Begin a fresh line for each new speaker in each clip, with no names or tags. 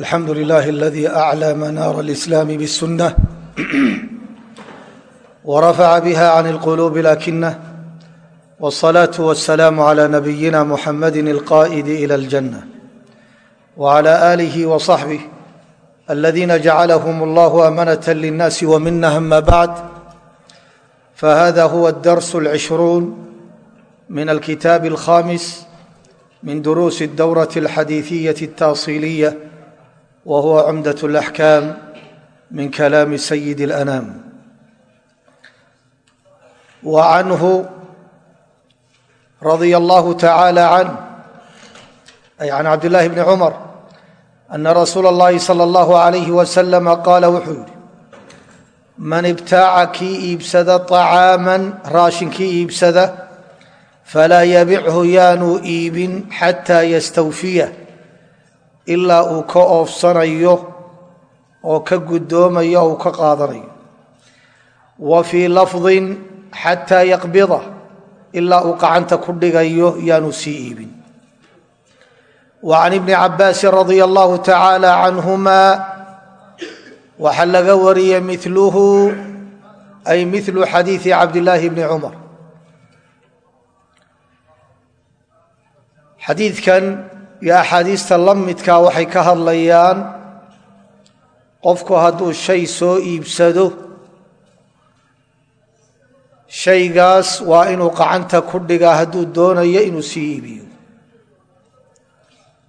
alxamdu lilahi aladi aclى manaara اlislaam bالsunة wrafaca bha can اlquluub lakinah wالصlaaة wالsalaam عlى nabiyina muxamadi اlqa'idi ilى اljanة wعlى آlih وصaxbih aladiina jacalhm اllah amanaة lلnaasi wmina ama bacd fahada huwa اdars اlcishruun min alkitaab اlkhamis min duruusi اdowraة اlxadiiثiyaة الtaصiliya wa huwa cumdaة اlaxkaam min kalaami sayidi اlanaam wa canhu radia allahu tacaala canh ay can cabdillahi bni cumar ana rasuula اllahi salى اllahu alayh wasalama qaala wuxuu yidhi man ibtaaca kii iibsada طacaaman raashin kii iibsada falaa yabichu yaanuu iibin xataa yastawfiya ilaa uu ka oofsanayo oo ka guddoomayo uu ka qaadanayo. Wa fii lafdin xataa yaqbida ilaa uu qacanta ku dhigayo yaanu sii iibin. Wa can ibni cabaasin radia allahu tacaala canhuma waxaa laga wariyey miluhu ay milu xadiidi cabdillaahi bni cumar. Xadiidkan iyo axaadiista la midkaa waxay ka hadlayaan qofku hadduu shay soo iibsado shaygaas waa inuu qacanta ku dhigaa hadduu doonayo inuu sii iibiyo.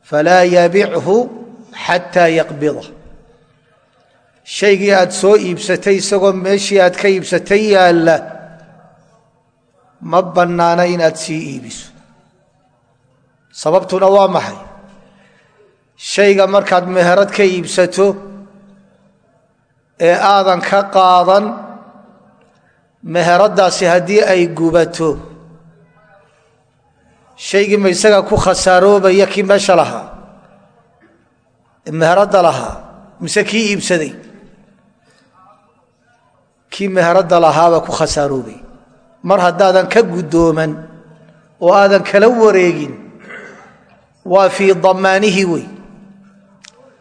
Falaa yabichu xataa yaqbida. Shaygii aad soo iibsatay isagoo meeshii aad ka iibsatay yaalla ma bannaana inaad sii iibiso sababtuna waa maxay? Shayga markaad meherad ka iibsato ee aadan ka qaadan meheraddaasi haddii ay gubato shaygii ma isaga ku khasaaroobaya kii meesha lahaa meheradda lahaa mise kii iibsaday? Kii meheradda lahaabaa ku khasaaroobay mar haddaadan ka guddooman oo aadan kala wareegin waa fii damaanihi wey.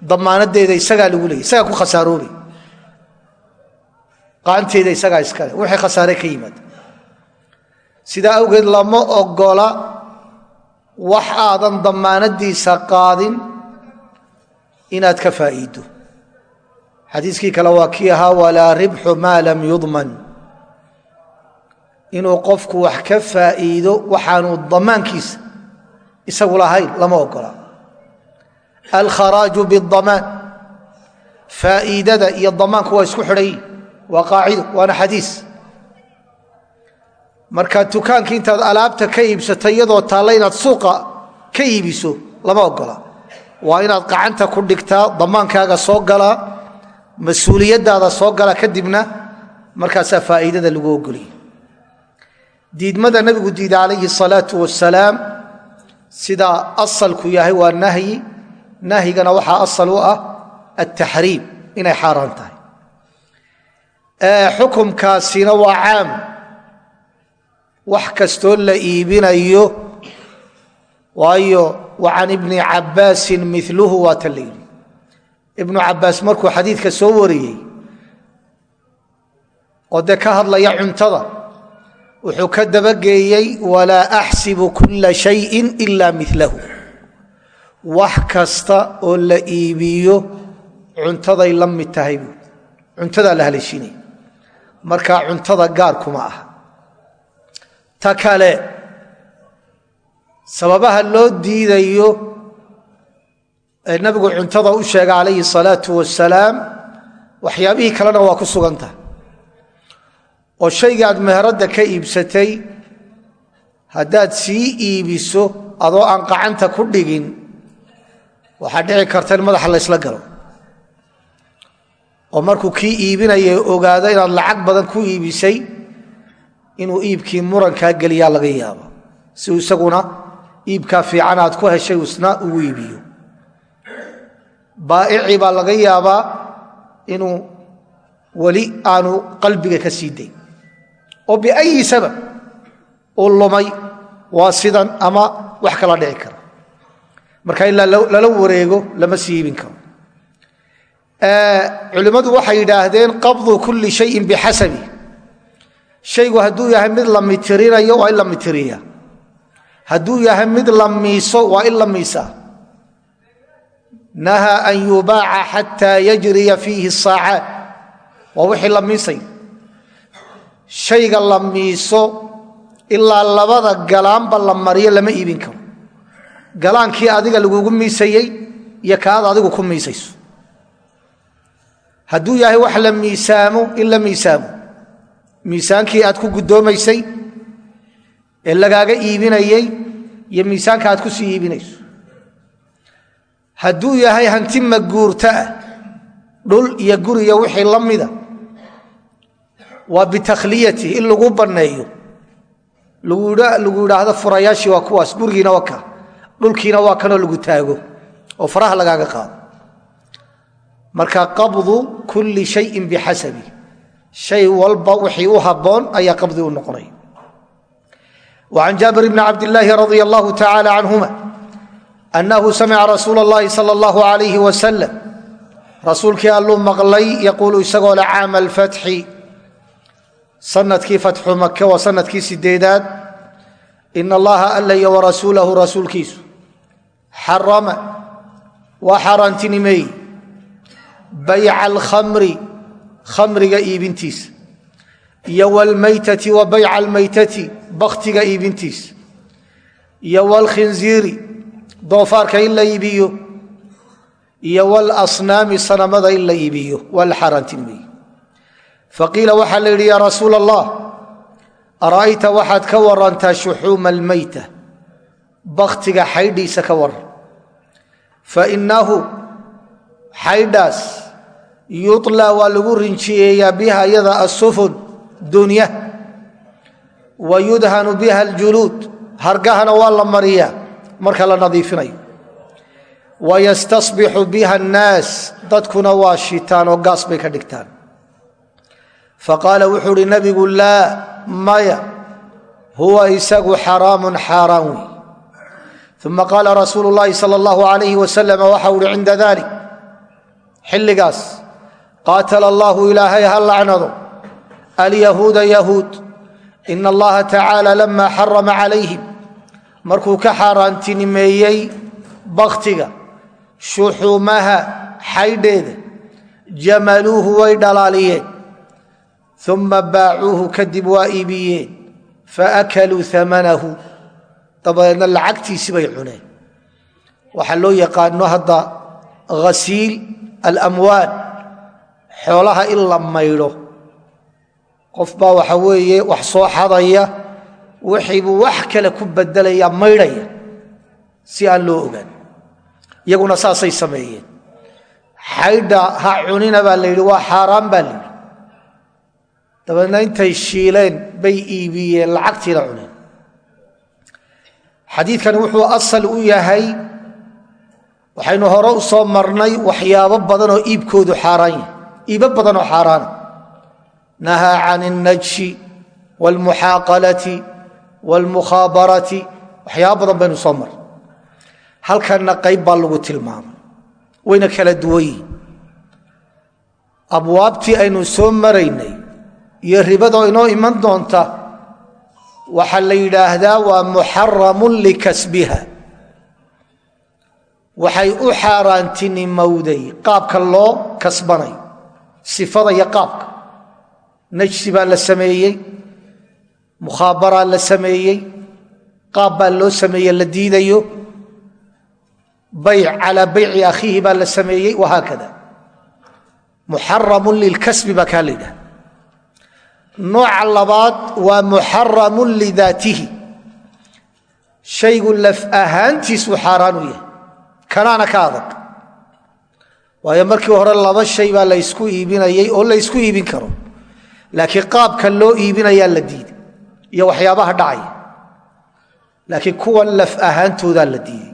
Damaanadeeda isagaa lagu leeyay isagaa ku khasaaroobay qaanteeda isagaa iskale wixii khasaare ka yimaada sidaa awgeed lama ogola wax aadan damaanadiisa qaadin inaad ka faa'iido xadiiskii kale waa kii ahaa walaa ribxu maa lam yudman. Inuu qofku wax ka faa'iido waxaanu damaankiisa isagu lahayn lama ogola. Alkharaaju bidamaan faa'iidada iyo damaanku waa isku xidhayin waa qaacido waana xadiis. Marka dukaankii intaad alaabta ka iibsatay iyadoo taalla inaad suuqa ka iibiso lama ogola. Waa inaad qacanta ku dhigtaa damaankaaga soo galaa mas'uuliyaddaada soo gala kadibna markaasaa faa'iidada lagu ogoliyay. Diidmada nabigu diida calayhi salaau wasalaam sidaa asalku yahay waa nahyi. Nahyigana waxaa asal u ah altaxriim inay xaaraan tahay. Xukumkaasina waa caam. Wax kastoo la iibinayo waayo wa can ibni cabbaasin miluhu waa ta la yidhi. Ibnu cabbaas markuu xadiidka soo wariyey oo dee ka hadlaya cuntada wuxuu ka dabageeyey walaa axsibu kula shayin ila milahu wax kasta oo la iibiyo cuntaday la mid tahay buu. Cuntadaa la haleeshinaya marka cuntada gaar kuma aha. Ta kale sababaha loo diidayo ee nabigu cuntada u sheega calayhi salaau wasalaam waxyaabihii kalena waa ku sugan tahay oo shayga aad meheradda ka iibsatay haddaad sii iibiso adoo aan qacanta ku dhigin waxaa dhici karta in madaxa laysla galo. Oo markuu kii iibinaya ogaado inaad lacag badan ku iibisay inuu iibkii murankaa geliyaa laga yaaba si isaguna iibkaa fiican aad ku heshay isna ugu iibiyo. Baa'icii baa laga yaabaa inuu weli aanu qalbiga ka sii dayn oo biayi sabab uu lumay waa sidan ama wax kala dhici kara. Marka ilaa lala wareego lama sii iibin karo culimmadu waxay yidhaahdeen qabdu kulli shayin bixasabi. Shaygu hadduu yahay mid la mitirinayo waa in la mitiriya hadduu yahay mid la miiso waa in la miisaa. Nahaa an yubaaca xataa yajriya fiihi saacaat waa wixii la miisay shayga la miiso ilaa labada galaanba la mariyo lama iibin karo. Galaankii adiga lagugu miisayey iyo kaad adigu ku miisayso. Hadduu yahay wax la miisaamo in la miisaamo. Miisaankii aad ku guddoomaysay ee lagaaga iibinayey iyo miisaanka aad ku sii iibinayso. Hadduu yahay hanti maguurta dhul iyo guriya wixii la mida waa bitakhliyati in lagu banneeyo lagu idhaahdo furayaashii waa kuwaas gurigiina waa ka dhulkiina waa kanoo lagu taago oo faraha lagaaga qaado marka qabdu kulli shayin bixasabi shay walba wixii u habboon ayaa qabdi u noqonaya وعن jابر بن عبد اللahi رضي الله تعالى عنهma أنه سمع رsuuل اللhi صلى الله عليه وسلم rasuulkii alluu maqlay yaquulu isagoo le caam alfatxi sannadkii fatxu make waa sannadkii sideedaad in allaha alla iyo warasuulahu rasuulkiisu xarama waa xaaraantinimeey bayca alkhamri khamriga iibintiisa iyo wlmaytati wa bayca almaytati baktiga iibintiisa iyo wlkhinziiri doofaarka in la iibiyo iyo wlasnaami sanamada in la iibiyo waa la faqiila waxaa la yidhi yaa rasuul allah ara'ayta waxaad ka warantaa shuxuuma almayta baktiga xaydhiisa ka waran fainahu xaydhaas yuطlaa waa lagu rinjiyeeyaa biha iyada asufun dunya. Wa yudhanu biha aljuluud hargahana waa la mariyaa marka la nadiifinayo. Wa yastasbixu biha annaas dadkuna waa shitaan oo gaas bay ka dhigtaan faqaala wuxuu uhi nabigu laa maya huwa isagu xaraamun xaaraan wey uma qaala rasuulu llaahi sal allahu alayh wasalam waxa uhi cinda dalik xilligaas qaatala allahu ilaahay ha lacnado alyahuuda yahuud in allaha tacaala lama xarama calayhim. Markuu ka xaaraantinimeeyey baktiga shuxuumaha xaydheeda jamaluuhu way dhalaaliyeen uma baacuuhu kadib waa iibiyeen faakaluu amanahu dabadeedna lacagtiisi bay cuneen waxaa loo yaqaano hadda hasiil alamwaal xoolaha in la maydho qof baa waxa weeye wax soo xadaya wixiibuu wax kale ku bedelaya maydhaya si aan loo ogaan iyaguna saasay sameeyeen xaydha ha cunina baa waa xaaraan dabeedna intay shiileen bay iibiyeen lacagtiina cuneen. Xadiidkani wuxuu asal u yahay waxaynu hore u soo marnay waxyaabo badanoo iibkoodu xaaraan yahay iibo badanoo xaaraana nahaa can ilnajshi waalmuxaaqalati waalmukhaabarati waxyaabo badan baynu soo marnay. Halkanna qayb baa lagu tilmaamay wayna kala duwan yihiin abwaabtii aynu soo maraynay iyo ribadoo inoo iman doonta waxaa la yidhaahdaa waa muxaramun likasbiha. Waxay u xaaraantinimowday qaabka loo kasbanayo sifada iyo qaabka. Najsi baa la sameeyey mukhaabaraa la sameeyey qaab baa loo sameeye la diidayo. Bayc calaa bayci akhiihi baa la sameeyey wahaakada muxaramun lilkasbi baa kaa la yidhaha nooca labaad waa muxaramun lidaatihi. Shaygu laf ahaantiisuu xaaraanu yahay. Kanaana ka adag. Waayo markii hore laba shay baa laysku iibinayay oo laysku iibin karo. Laakiin qaabka loo iibinayaa la diiday. Iyo waxyaabaha dhacaya laakiin kuwan laf ahaantoodaa la diiday.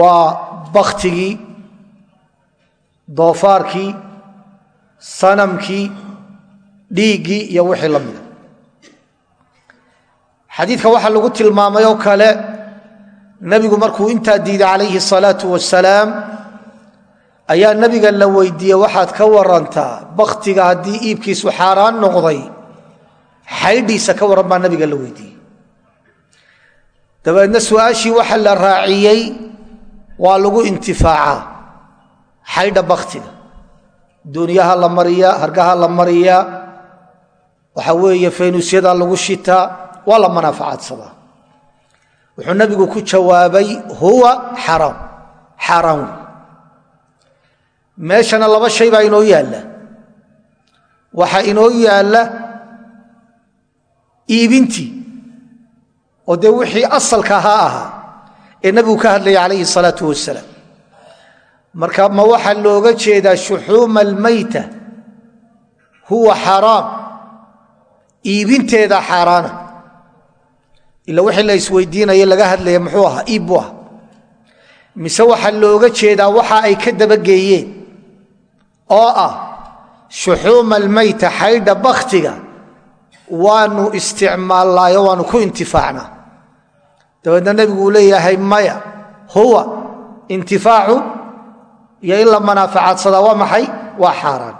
Waa baktigii doofaarkii sanamkii dhiiggii iyo wixii la mida. Xadiidka waxaa lagu tilmaamay oo kale nebigu markuu intaa diiday calayhi الsalaau wasalaam ayaa nabiga la weydiiyey waxaad ka warantaa baktiga haddii iibkiisu xaaraan noqday xaydhiisa ka waran baa nabiga la weydiiyey. Dabeedna su'aashii waxa la raaciyey waa lagu intifaacaa xaydha baktiga duunyaha la mariyaa hargaha la mariyaa waxa weeye faynuusyada lagu shitaa waa la manaafacaadsadaa wuxuu nabigu ku jawaabay huwa xaraam xaaraan meeshana laba shay baa inoo yaalla. Waxaa inoo yaalla iibintii oo dee wixii asalka ahaa ahaa ee nabigu ka hadlayay calayhi salaatu wasalaam marka ma waxaa looga jeedaa shuxuuma almayta huwa xaraam iibinteeda xaaraana. Ila wixii la isweydiinaya laga hadlaya muxuu ahaa iib buu ahaa. Mise waxaa looga jeedaa waxa ay ka dabageeyeen oo ah shuxuuma almayta xaydha bakhtiga waanu isticmaalnaayo waanu ku intifaacnaa. Dabeedna nebigu uu leeyahay maya huwa intifaacu iyo in la manaafacaadsadaa waa maxay? Waa xaaraan.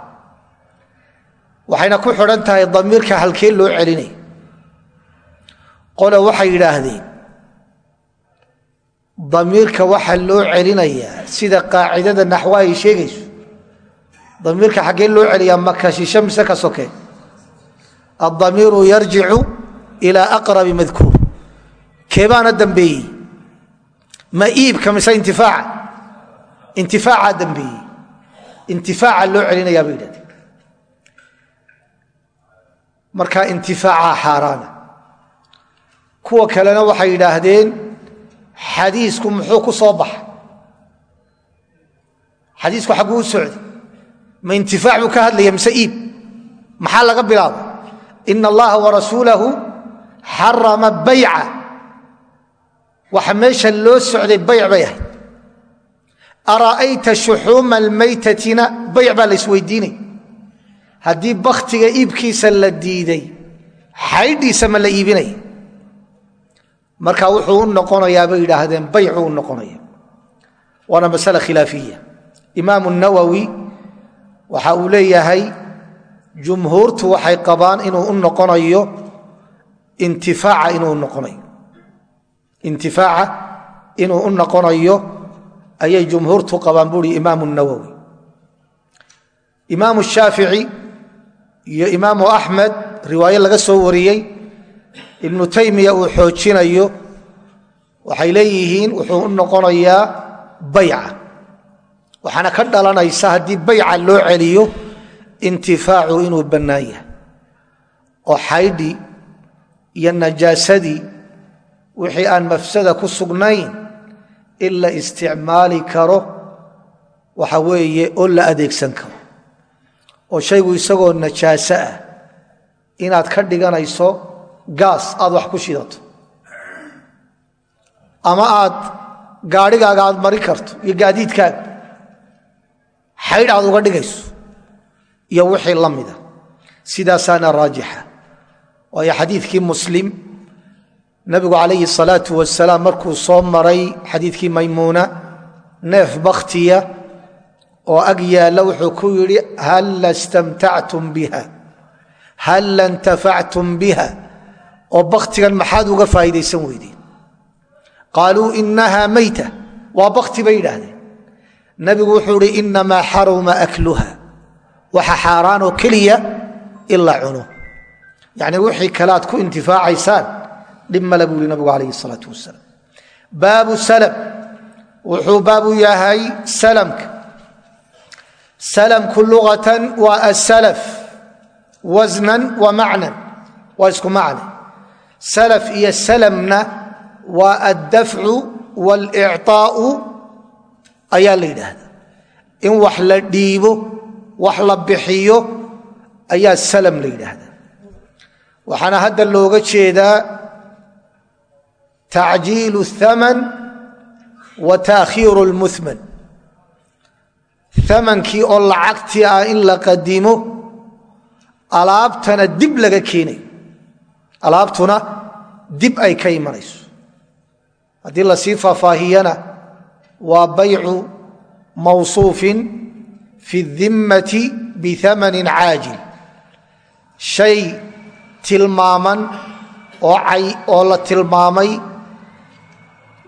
Waxayna ku xidhan tahay damiirka halkee loo celinay qole waxay yidhaahdeen damiirka waxaa loo celinayaa sida qaacidada naxwa ay sheegayso. Damiirka xaggee loo celiyaa shishe mise ka soke? Addamiiru yarjicu ilaa aqrabi madkuur. Keebaana dambeeyey? Ma iibka mise intifaaca intifaacaa dambeeyey intifaaca loo celinayaa bay yidhahdeen marka intifaacaa xaaraana. Kuwa kalena waxay yidhaahdeen xadiisku muxuu ku soo baxay? Xadiisku xagguu u socday. Ma intifaac buu ka hadlaya mise iib? Maxaa laga bilaaba ina allaha warasuulahu xarama bayca. Waxa meesha loo socday bayc bay ahayd ara'ayta shuxuuma almaytatina? Bayc baa la isweydiinay. Haddii bakhtiga iibkiisa la diiday xaydhiisa ma la iibinaya marka wuxuu u noqonayaa bay yidhaahdeen baycuu u noqonaya. Waana masale khilaafiya. Imaamu nawowi waxa uu leeyahay jumhuurtu waxay qabaan inuu u noqonayo intifaaca inuu noqonayo. Intifaaca inuu u noqonayo ayay jumhuurtu qabaan buuri imaamu nawowi imaamu shaafici iyo imaamu axmed riwaayo laga soo wariyey ibnu taymiya uu xoojinayo waxay leeyihiin wuxuu u noqonayaa bayca. Waxaana ka dhalanaysa haddii bayca loo celiyo intifaacu inuu bannaan yahay. Oo xaydhi iyo najaasadii wixii aan mafsada ku sugnayn in la isticmaali karo waxa weeye oo la adeegsan karo. Oo shaygu isagoo najaaso ah inaad ka dhiganayso gaas aad wax ku shidato. Ama aad gaadhigaaga aad mari karto iyo gaadiidkaaga. Xaydh aad uga dhigayso iyo wixii la mida sidaasaana raajixa waayo xadiidkii muslim nabigu calayhi salaatu wasalaam markuu soo maray xadiidkii maymuuna neef bakhtiya oo ag yaalla wuxuu ku yidhi halla istamtactum biha? Halla intafactum biha? Oo bakhtigan maxaad uga faa'iidaysan weydeen qaaluu inaha mayta. Waa bakhti bay yidhaahdeen. Nabigu wuxuu ihi inamaa xaruma akluha. Waxa xaaraanoo keliya in la cuno. Yacni wixii kale aad ku intifaacaysaan dhib male buu yihi nabigu calayhi salaatu wasalaam. Baabu salam. Wuxuu baabu yahay salamka. Salamku lugatan waa asalaf wasnan wa macnan. Waa isku macne. Salaf iyo salamna waa addafcu waalicطaa'u ayaa la yidhaahdaa. In wax la dhiibo wax la bixiyo ayaa salam la yidhaahdaa. Waxaana hadda looga jeedaa tacjiilu الthaman wa taakhiiru اlmuhman amankii oo lacagtii ah in la qadimo alaabtana dib laga keenayo alaabtuna dib ay ka imanayso haddii lasii faahfaahiyana waa baycu mawsuufin fi dimmati biamanin caajil shay tilmaaman oo la tilmaamay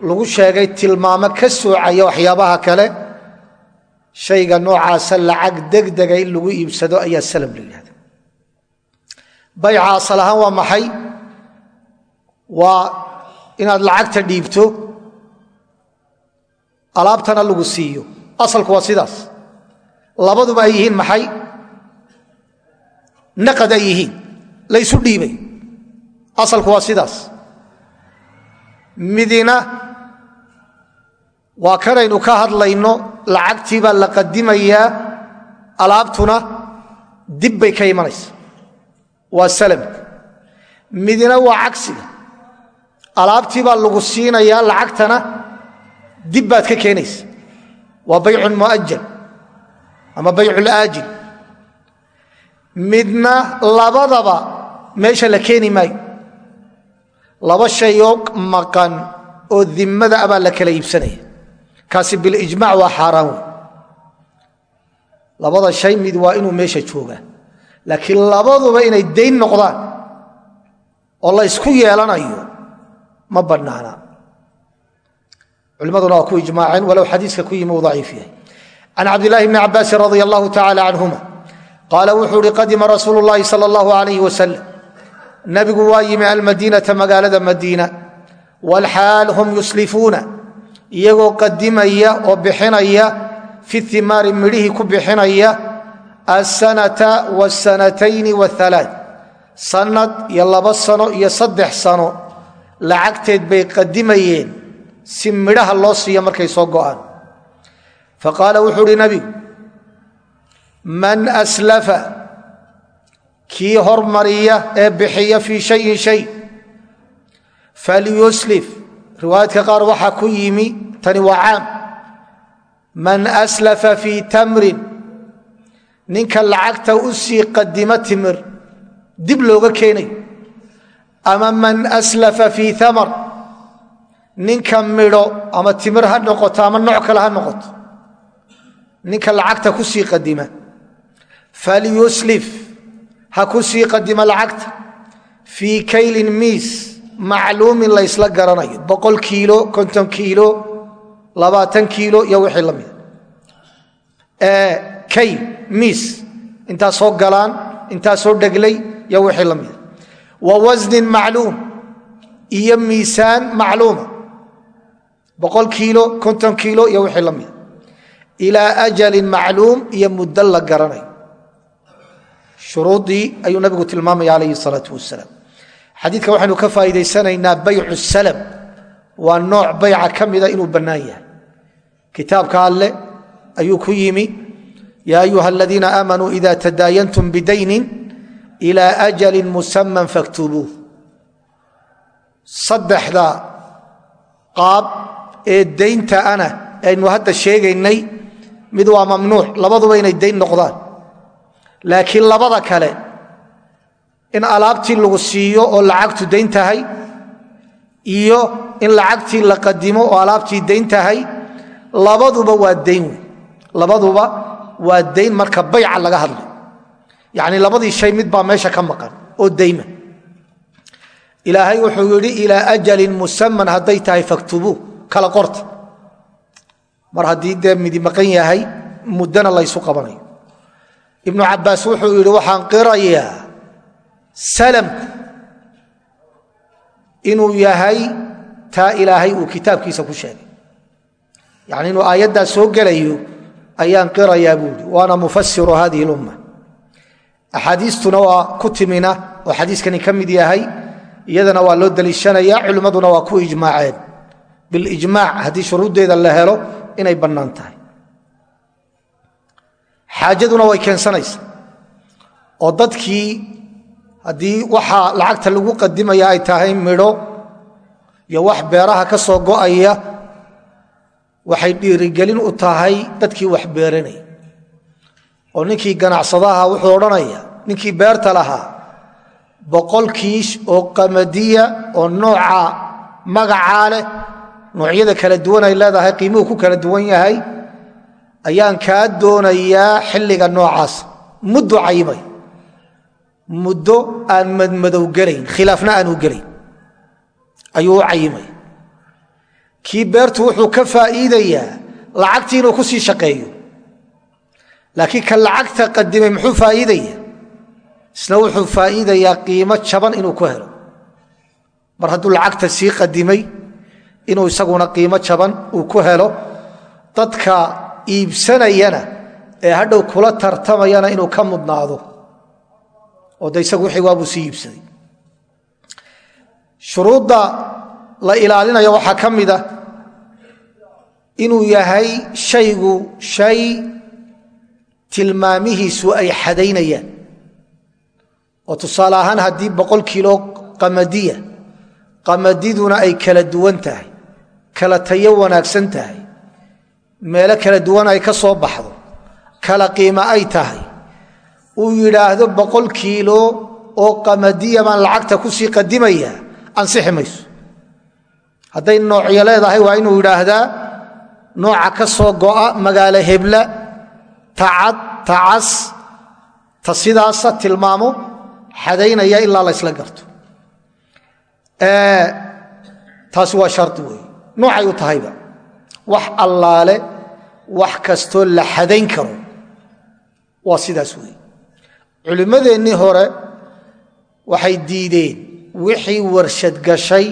lagu sheegay tilmaamo ka soocaya waxyaabaha kale shayga noocaasa lacag degdega in lagu iibsado ayaa salam la yihahda bayca asal ahaan waa maxay? Waa inaad lacagta dhiibto alaabtana lagu siiyo. Asalku waa sidaas. Labaduba ay yihiin maxay? Naqad ay yihiin. Laysu dhiibay. Asalku waa sidaas midina waa kanaynu ka hadlayno lacagtii baa la qadimayaa alaabtuna dib bay ka imanaysa. Waa salamka midina waa cagsiga. Alaabtii baa lagu siinayaa lacagtana dib baad ka keenaysa. Waa baycun muajal ama bayculaajil midna labadaba meesha la keeni maayo laba shayoo maqan oo dimmada abaa la kala iibsanaya. Kaasi bilijmac waa xaaraan wey labada shay mid waa inuu meesha joogaa. Laakiin labaduba inay dayn noqdaan oo la ysku yeelanayo ma bannaana. Culimmaduna waa ku ijmaaceen walow xadiiska ku yimi uu daciif yahay. Can cabdilaahi bni cabaasin radia allahu tacala canhuma qaala wuxuu uhi qadima rasuulu llaahi sala allahu alayh wasalam nabigu waa yimi almadiinata magaalada madiina. Walxaal hum yuslifuuna iyagoo qadimaya oo bixinaya fi imaari midhihii ku bixinaya asanata wasanatayni waalaad sanad iyo laba sano iyo saddex sano lacagteed bay qadimayeen si midhaha loo siiyo markay soo go'aan. Faqaala wuxuu uhi nabigu man aslafa kii hormariya ee bixiya fii shayin shay. Falyuslif. Riwaayadka qaar waxaa ku yimi tani waa caam. Man aslafa fii tamrin. Ninka lacagta u sii qadimo timir dib looga keenayo ama man aslafa fii amar ninka midho ama timir ha noqoto ama nooc kale ha noqoto. Ninka lacagta ku sii qadima falyuslif ha ku sii qadimo lacagta. Fii kaylin miis macluumin laysla garanayo. Boqol kiilo konton kiilo labaatan kiilo iyo wixii la mida kayl miis. Intaa soo galaan intaa soo dheglay iyo wixii la mida wa wasnin macluum iyo miisaan macluuma. Boqol kiilo konton kiilo iyo wixii la mida ilaa ajalin macluum iyo muddo la garanayo shuruudii ayuu nabigu tilmaamaya calayhi salaau wasalaam. Xadiidka waxaynu ka faa'iidaysanaynaa baycu salam. Waa nooc bayca ka mida inuu bannaan yahay. Kitaabka alle ayuu ku yimi yaa ayuha aladiina aamanuu ida tadaayantum bidaynin ila ajalin musaman faktubuuh. Saddexda qaab ee daynta ana aynu hadda sheegaynay mid waa mamnuuc labaduba inay dayn noqdaan laakiin labada kale in alaabtii lagu siiyo oo lacagtu dayn tahay iyo in lacagtii la qadimo oo alaabtii dayn tahay labaduba waa dayn labaduba waa dayn marka bayca laga hadlay yacni labadii shay mid baa meesha ka maqan oo dayma ilaahay wuxuu yidhi ilaa ajalin musaman hadday tahay faktubuu kala qorta. Mar haddii dee midi maqan yahay muddana laysu qabanayo ibnu cabbaas wuxuu yidhi waxaan qirayaa salamku inuu yahay taa ilaahay uu kitaabkiisa ku sheegay. Yacni inuu aayaddaa soo gelayo ayaan qirayaa buu yidhi waana mufasiru hadihi lumma. Axaadiistuna waa ku timina oo xadiiskani ka mid yahay iyadana waa loo daliishanaya culimmaduna waa ku ijmaaceen. Bilijmaac haddii shuruuddeeda la helo inay bannaan tahay xaajaduna way keensanaysa oo dadkii haddii waxaa lacagta lagu qadimaya ay tahay midho iyo wax beeraha ka soo go'aya waxay dhiirigelin u tahay dadkii wax beeranaya oo ninkii ganacsadaha wuxuu odhanaya ninkii beerta lahaa boqol kiish oo qamadiya oo nooca magacaa leh noocyada kala duwan ay leedahay qiimuhu ku kala duwan yahay ayaan kaa doonayaa xilliga noocaas. Muddo cayimay muddo aan madmadow gelayn. Khilaafna aanu gelayn. Ayuu u cayimay kii beertu wuxuu ka faa'iidayaa lacagtii inuu ku sii shaqeeyo. Laakiin ka lacagta qadimay muxuu faa'iidaya isna wuxuu faa'iidayaa qiimo jaban inuu ku helo. Mar hadduu lacagta sii qadimay inuu isaguna qiimo jaban uu ku helo dadka iibsanayana ee hadhow kula tartamayana inuu ka mudnaado. Oo de isagu wixii waabuu sii iibsaday. Shuruudda la ilaalinayo waxaa ka mida inuu yahay shaygu shay tilmaamihiisu ay xadaynayaan. Oo tusaale ahaan haddii boqol kiilo qamadiya qamadiduna ay kala duwan tahay kala tayo wanaagsan tahay meelo kala duwan ay ka soo baxdo kala qiimo ay tahay. Uu yidhaahdo boqol kiilo oo qamadiya baan lacagta ku sii qadimaya ansixi mayso. Hadday noocyo leedahay waa inuu yidhaahdaa nooca ka soo go'a magaalo hebla tacad tacas ta sidaasa tilmaamo xadaynaya ilaa la ysla garto. Taasi waa shari wey noocay u tahayba. Wax allaale wax kastoo la xadayn karo. Waa sidaas wey culimmadeennii hore waxay diideen wixii warshad gashay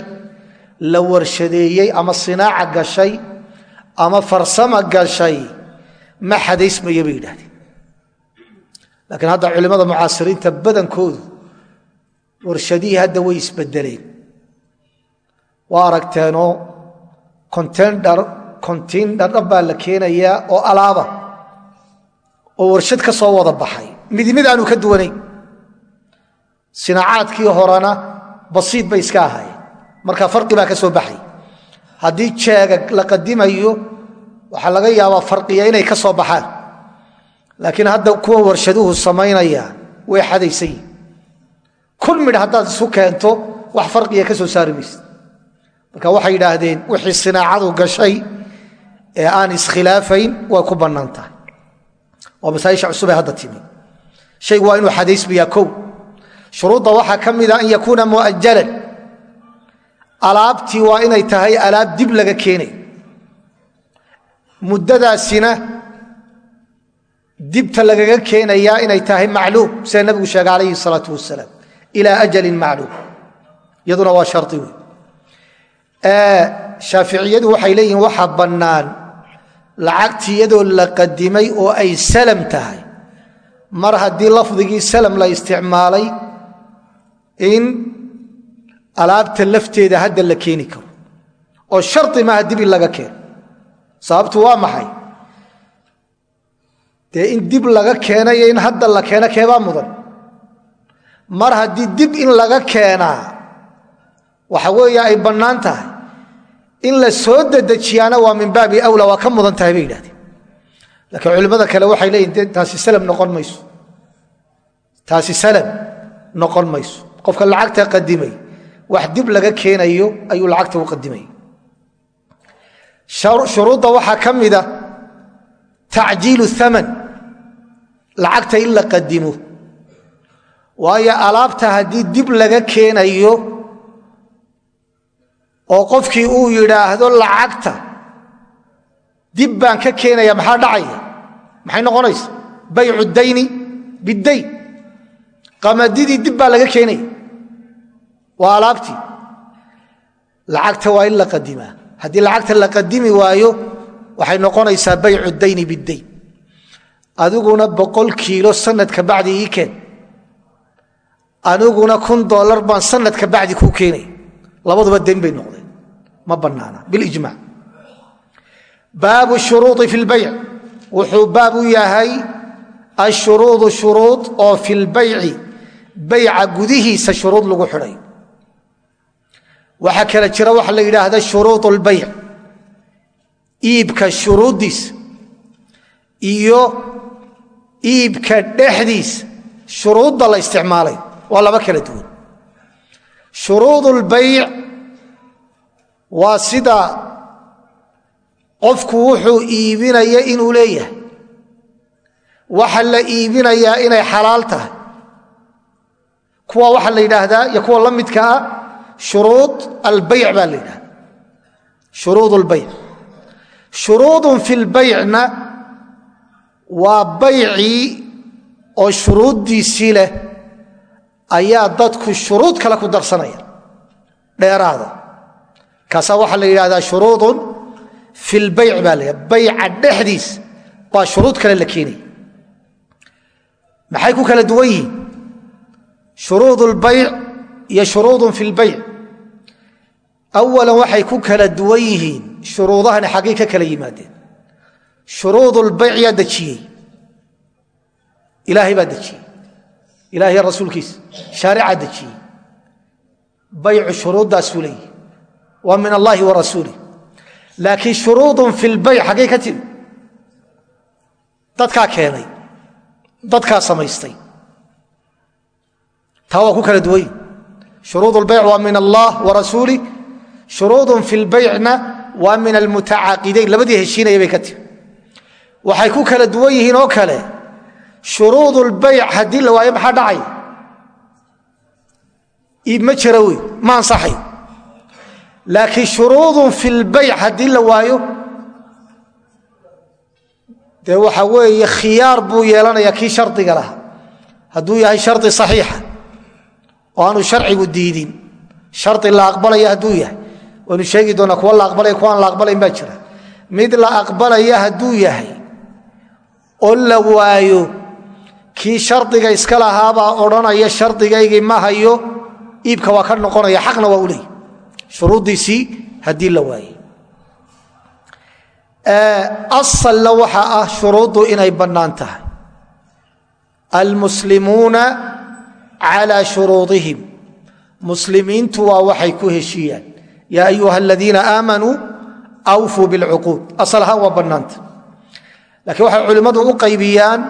la warshadeeyey ama sinaaca gashay ama farsama gashay ma xadaysmaya bay yidhahdeen laakiin hadda culimmada mucaasiriinta badankoodu warshadihii hadda way isbedeleen. Waa aragteenoo kontiindhardhab baa la keenayaa oo alaaba oo warshad ka soo wada baxay. Mid mid aanu ka duwanayn. Sinaacaadkii horena basiid bay iska ahaayeen marka farqi baa ka soo baxay. Haddii jeega la qadimayo waxaa laga yaabaa farqiya inay ka soo baxaan. Laakiin hadda kuwa warshaduhu samaynayaan way xadaysan yihiin kun midh haddaad isu keento wax farqiya ka soo saari maysid. Marka waxay yidhaahdeen wixii sinaacadu gashay ee aan iskhilaafayn way ku bannaan tahay waa masaaisha cusubee hadda timi. Shaygu waa inuu xadaysmayaa kow. Shuruudda waxaa ka mida an yakuuna mu'ajalan alaabtii waa inay tahay alaab dib laga keenay. Muddadaasina dibta lagaga keenayaa inay tahay macluum sida nabigu sheegay calayhi salaatu wasalaam ilaa ajalin macluum. Iyaduna waa shari wey shaaficiyadu waxay leeyihiin waxaa bannaan lacagtii iyadoo la qadimay oo ay salam tahay. Mar haddii lafdigii salam la isticmaalay in alaabta lafteeda hadda la keeni karo oo shari maaha dib in laga keeno. Sababtu waa maxay? Dee in dib laga keenayo in hadda la keeno keebaa mudan. Mar haddii dib in laga keenaa waxa weeye ay bannaan tahay in la soo dedejiyaana waa min baabi awla waa ka mudan tahay bay yidhahdeen. Laakiin culimmada kale waxay leeyihiin taasi salam noqon mayso. Taasi salam noqon mayso. Qofka lacagta qadimay wax dib laga keenayo ayuu lacagta u qadimay. Shuruudda waxaa ka mida tacjiilu aman lacagta in la qadimo. Waayo alaabta haddii dib laga keenayo oo qofkii uu yidhaahdo lacagta dib baan ka keenaya maxaa dhacaya? Maxay noqonaysa baycu dayni bidayn qamadidii dib baa laga keenaya waa alaabtii. Lacagta waa in la qadimaa. Haddii lacagta la qadimi waayo waxay noqonaysaa baycu dayni bidayn adiguna boqol kiilo sanadka bacdi ii keen. Aniguna kun dolar baan sanadka bacdi kuu keenaya labaduba dayn bay noqdeen. Ma bannaana. Bilijmac baabu shuruui fi lbayc wuxuu baab u yahay ashuruudu shuruud oo fi lbayci bayca gudihiisa shuruud lagu xidhay. Waxaa kale jira waxa la yidhaahda shuruud lbayc iibka shuruuddiisa iyo iibka dhexdiisa shuruudda la isticmaalay waa laba kala duwan shuruud lbayc waa sida qofku wuxuu iibinaya inuu leeyahay. Waxa la iibinayaa inay xalaal tahay. Kuwa waxaa la yidhaahdaa iyo kuwa la midka ah shuruud albayc baa la yidhahda shuruud lbayc shuruudun fi lbaycna waa baycii oo shuruuddiisii leh ayaa dadku shuruud kale ku darsanaya. Dheeraada. Kaasaa waxaa la yidhahdaa shuruudun fi lbayc baa la bayca dhexdiis baa shuruud kale la keenaya maxay ku kala duwan yihiin? Shuruud lbayc iyo shuruudun fi lbayc awalan waxay ku kala duwan yihiin shuruudahani xaggay ka kala yimaadeen. Shuruud lbayc yaa dejiyey. Ilaahay baa dejiyey ilahay rasuulkiisa shaaricaa dejiyey baycu shuruuddaasuu leeyihi waa min allahi wa rasuulih laakiin shuruudun fi lbayc xaggay ka timi dadkaa keenay dadkaa samaystay. Taa waa ku kala duwan yihiin shuruud lbayc waa min allah wa rasuulih shuruudun fi lbaycna waa min almutacaaqidayn labadii heshiinaya bay ka timi waxay shuruud lbayc haddii la waayo maxaa dhacay? Ma jira wey ma laakiin shuruudun fi lbayc haddii la waayo dee waxa weeye khiyaar buu yeelanayaa kii shardiga lahaa. Hadduu yahay shardi saxiixa oo aanu sharcigu diidin. Shardi la aqbalaya hadduu yahay. Waynu sheegi doonaa kuwa la aqbalaya kuwa la aqbalayn baa jira. Mid la aqbalaya hadduu yahay oo la waayo kii shardiga iska lahaabaa odhanaya shardigaygii ma hayo iibka waa ka noqonaya xaqna waa u leeyahy shuruuddiisii haddii la waaye. Asalna waxaa ah shuruuddu inay bannaan tahay. Almuslimuuna calaa shuruudihim. Muslimiintu waa waxay ku heshiiyaan. Yaa ayuha aladiina aamanuu awfuu bilcuquud. Asal ahaan waa bannaanta laakiin waxay culimmadu u qaybiyaan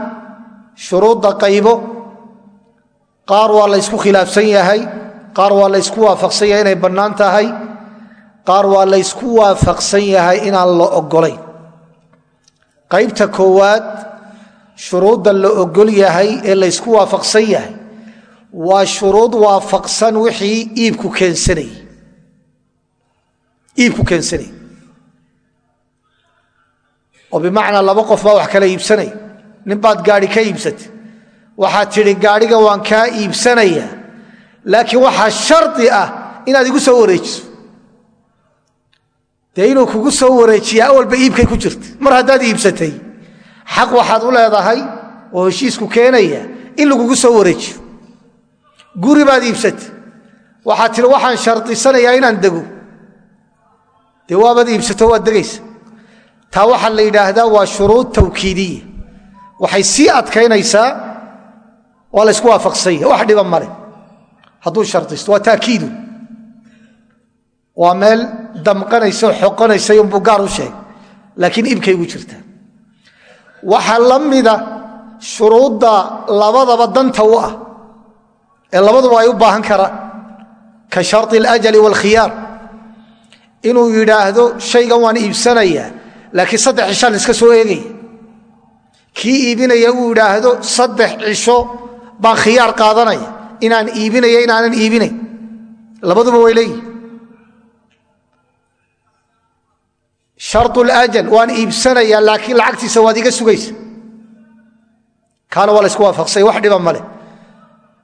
shuruudda qaybo. Qaar waa la ysku khilaafsan yahay qaar waa la ysku waafaqsan yahay inay bannaan tahay qaar waa la ysku waafaqsan yahay inaan la ogolayn qaybta koowaad shuruudda la ogol yahay ee la ysku waafaqsan yahay waa shuruud waafaqsan wixii iibku keensanayey iibku keensanayay oo bimacnaa laba qof baa wax kala iibsanay nin baad gaari ka iibsatay waxaad tidhi gaadhiga waan kaa iibsanayaa. Laakiin waxaa shardi ah inaad igu soo wareejiso. Dee inuu kugu soo wareejiya awalba iibkay ku jirta. Mar haddaad iibsatay xaq waxaad u leedahay oo heshiisku keenaya in lagugu soo wareejiyo. Guri baad iibsatay waxaad tidhi waxaan shardisanayaa inaan dego. Dee waabaad iibsato waad degaysa. Taa waxaa la yidhaahdaa waa shuruud tawkiidiya waxay sii adkaynaysaa waa laysku waafaqsanya wax dhiba male hadduu shardisto waa taakiidu. Waa meel damqanaysa oo xoqonaysa unbuu gaar u sheegay laakiin ibkay ugu jirtaa. Waxaa la mida shuruudda labadaba danta u ah ee labaduba ay u baahan karaan ka shari اlajali wاlkhiyaar inuu yidhaahdo shaygan waan iibsanayaa laakiin saddex cishaan iska soo eegaya kii iibinaya uu idhaahdo saddex cisho baan khiyaar qaadanaya inaan iibinaya inaanan iibinayn labaduba way leeyihiin sharu ljal waan iibsanayaa laakiin lacagtiisa waad iga sugaysa kaana waa la ysku waafaqsanya wax dhiba male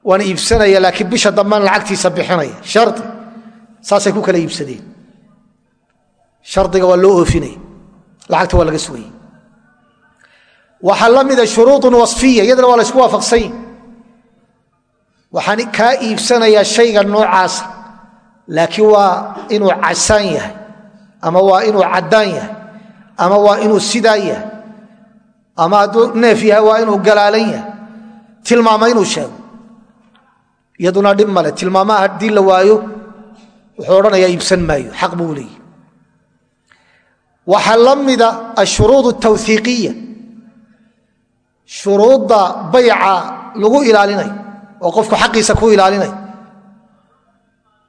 waan iibsanaya laakiin bisha dambaan lacagtiisa bixinaya. Shari saasay ku kala iibsadeen. Shardiga waa loo oofinaya lacagta waa laga sugaya waxaa la mida shuruudun wasfiya iyadana waa la ysku waafaqsanya waxaan kaa iibsanayaa shayga noocaasa laakiin waa inuu casaan yahay ama waa inuu caddaan yahay ama waa inuu sidaa yahay ama hadduu neef yahay waa inuu galaalan yahay. Tilmaama inuu sheego. Iyaduna dhib male tilmaamaha haddii la waayo wuxuu odhanayaa iibsan maayo. Xaq buu leeyahy waxaa la mida ashuruud atawhiiqiya shuruudda bayca lagu ilaalinayo oo qofku xaqiisa ku ilaalinayo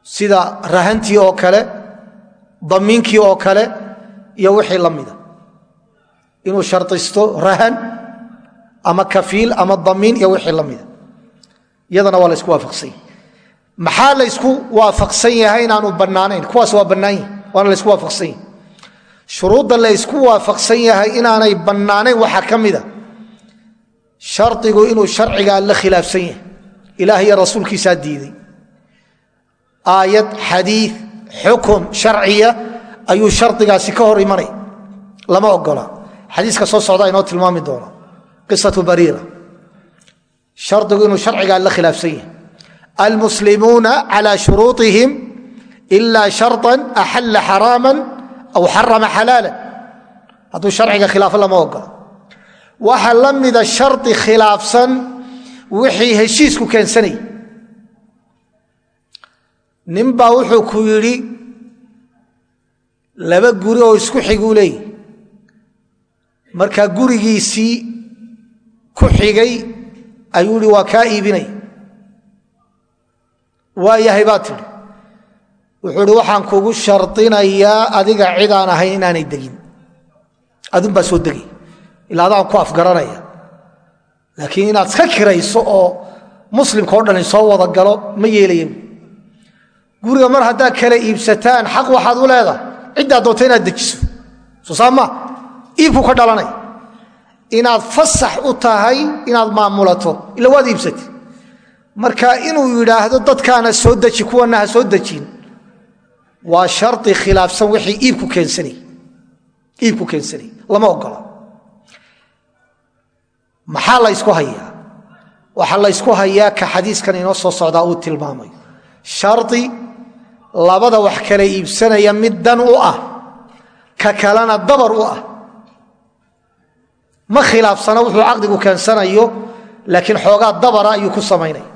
sida rahantii oo kale damiinkii oo kale iyo wixii la mida. Inuu shardisto rahan ama kafiil ama damiin iyo wixii la mida. Iyadana waa laysku waafaqsanya maxaa laysku waafaqsan yahay inaanu bannaanayn? Kuwaas waa bannaan yahi waana laysku waafaqsan yahay shuruudda laysku waafaqsan yahay inaanay bannaanayn waxaa ka mida shardigu inuu sharcigaa la khilaafsan yahay ilaah iyo rasuulkiisaa diiday aayad xadiid xukun sharciya ayuu shardigaasi ka hor imanay lama ogola xadiiska soo socda inoo tilmaami doona qisatu bariira shardigu inuu sharcigaa la khilaafsan yahay almuslimuuna calى shuruuطihim ila sharطa axalla xaraama aw xarama xalaala hadduu sharciga khilaafo lama ogola waxa la mida shardi khilaafsan wixii heshiisku keensanayay ninbaa wuxuu ku yidhi laba guri oo isku xiguu leeyahy markaa gurigiisii ku xigay ayuu ihi waa kaa iibinay. Waa yahay baa tidhi. Wuxuu ihi waxaan kugu shardinayaa adiga cidaan ahayn inaanay degin. Adun baa soo degay adaan ku afgaranaya. Laakiin inaad iska kirayso oo muslimka o dhani soo wada galo ma yeelaya guriga mar haddaad kala iibsataan xaq waxaad u leedahay. Ciddaad doonta inaad dejiso. Soo saama iibku ka dhalanay. Inaad fasax u tahay inaad maamulato ila waad iibsatay. Marka inuu yidhaahdo dadkaana soo deji kuwana ha soo dejin waa shari khilaafsan wixii iibku keensanay. Lama ogola maxaa laysku hayaa? Waxaa laysku hayaa ka xadiiskan inoo soo socdaa uu tilmaamayo. Shari labada wax kala iibsanaya mid dan u ah ka kalena dabar u ah. Ma khilaafsana wuxuu caqdigu keensanayo laakiin xoogaa dabara ayuu ku samaynaya.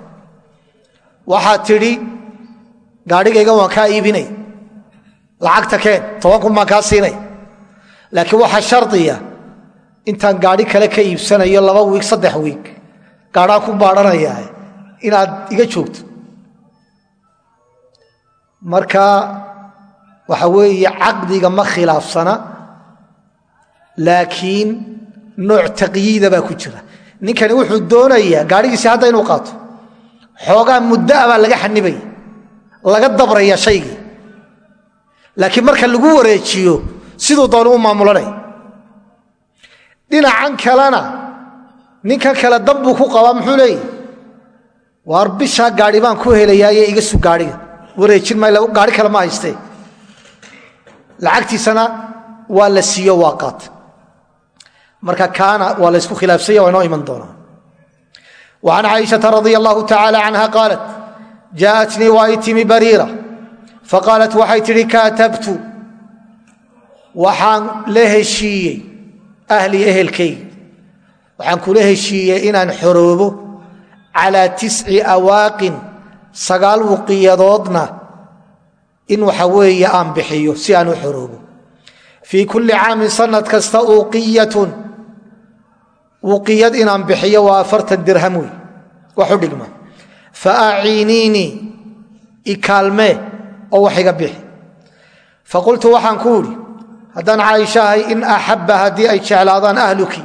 Waxaad tidhi gaadhigaygan waan kaa iibinay lacagta keen toban kun baan kaa siinay. Laakiin waxaa shardiya intaan gaadhi kale ka iibsanayo laba wiig saddex wiig gaadhaan ku baadhanayaa inaad iga joogto. Marka waxa weeye caqdiga ma khilaafsana laakiin nooc taqyiida baa ku jira. Ninkani wuxuu doonayaa gaadhigiisi hadda inuu qaato. Xoogaa muddoa baa laga xanibaya laga dabraya shaygii. Laakiin marka lagu wareejiyo siduu doonu u maamulanay dhinacan kalena ninkan kale dab buu ku qabaa muxuu leeyahy waar bishaa gaadhi baan ku helayaaye iga sug gaadhiga wareejin mayl gaadhi kale ma haystee. Lacagtiisana waa la siiyo waa qaata marka kaana waa la ysku khilaafsanya waa inoo iman doonaa. Wa can caaishata radia allahu tacaala canha qaalat jaaءatnii waa i timi bariira. Faqaalat waxay tidhi kaatabtu. Waxaan la heshiiyey ahlii ehelkayga waxaan kula heshiiyey inaan xoroobo calaa tisci awaaqin sagaal wuqiyadoodna in waxa weeye aan bixiyo si aan u xoroobo. Fii kulli caamin sanad kasta uqiyatun wuqiyad inaan bixiyo waa afartan dirham wey wax u dhigma. Fa aciiniinii ikaalmee oo wax iga bixi. Faqultu waxaan ku idhi haddaan caaishahay in axabba haddii ay jeclaadaan ahluki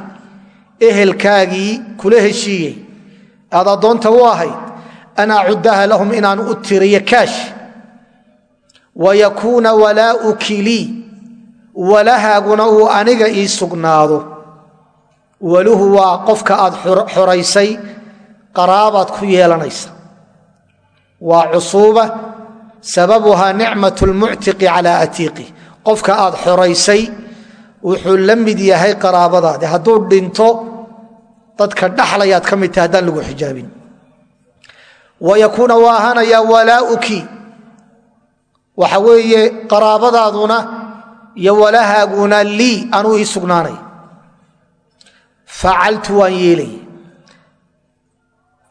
ehelkaagii kula heshiiyey aad addoonta u ahayd an acuddaha lahum inaan u tiriyo kaash. Wa yakuuna walaa'uki lii walahaaguna uu aniga ii sugnaado. Waluhu waa qofka aad xoraysay qaraabaad ku yeelanaysa. Waa cusuuba sababuhaa nicmat lmuctiqi calaa atiiqi qofka aad xoraysay wuxuu la mid yahay qaraabadaadi hadduu dhinto dadka dhaxlayaad ka mid tahay haddaan lagu xijaabin. Wa yakuuna waa ahaanayaa walaa'uki. Waxa weeye qaraabadaaduna iyo walahaaguna lii anuu ii sugnaanay. Facaltu waan yeelay.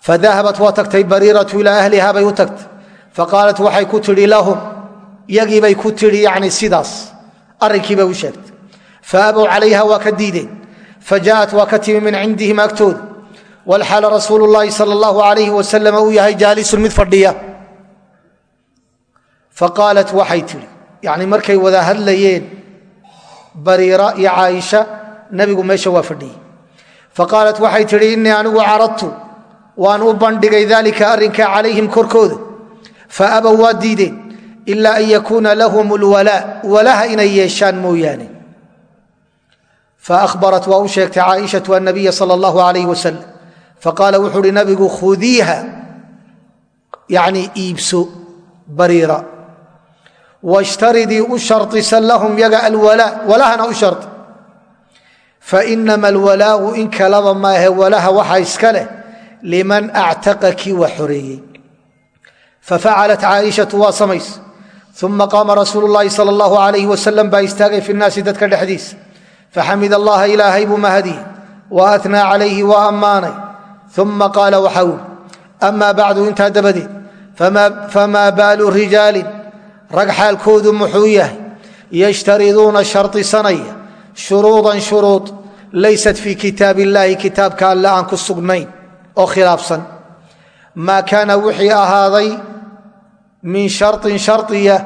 Fadahabat waa tagtay bariiratu ilaa ahliha bay u tagtay. Faqaalat waxay ku tidhi lahum yagiibay ku tidhi yani sidaas. Arrinkiibay u sheegtay. Faabow calayha waa ka diideen. Fajaءat waa ka timi min cindihim agtooda walxaala rasuulu llaahi sal اllahu alayh wasalam uu yahay jaalisun mid fadhiya. Faqaalat waxay tidhi yani markay wada hadlayeen bariira iyo caaisha nabigu meesha waa fadhiyey. Faqaalat waxay tidhi innii anigu caradtu waan u bandhigay dalika arrinka calayhim korkooda. Faabow waa diideen ilaa an yakuuna lahum lwalaa walaha inay yeeshaan mooyaane. Faahbarat waa u sheegtay caaishatu annabiya sal allahu alayh wasalam faqaala wuxuu uhi nabigu khudiiha. Yani iibso bariira. Washtaridii u shardisan lahum yaga alwalaa walahana u shardi fainama alwalaau in kalaba maahe walaha waxa iska leh liman actaqa kii wa xoreeyey. Fafacalat caaishatu waa samays uma qaama rasuulu llaahi sal allahu alayh wasalam baa istaagay fi nnaasi dadka dhexdiisa faxamid allaha ilaahay buu mahadiyey wa atnaa calayhi waa ammaanay uma qaala waxa uli amaa bacdu intaa dabadeed famaa baalu rijaalin rag xaalkoodu muxuu yahay yashtariduuna shardisanaya shuruudan shuruud laysat fii kitaab illaahi kitaabka alle aan ku sugnayn oo khilaafsan maa kaana wixii ahaaday min sharin shariya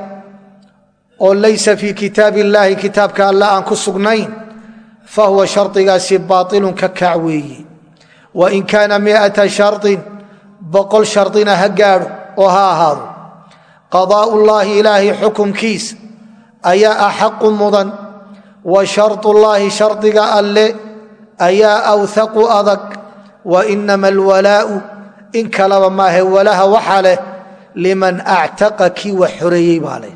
oo laysa fii kitaab illaahi kitaabka alle aan ku sugnayn fahuwa shardigaasi baailun ka kac weeye wain kaana miata sharin boqol shardina ha gaadho oo ha ahaado. Qadaa'u llaahi ilaahay xukumkiisa ayaa axaqu mudan wa shardullaahi shardiga alle ayaa awhaqu adag. Wa inama alwalaa'u in kalaba maahe walaha waxa leh liman actaqa kii wax baa leh.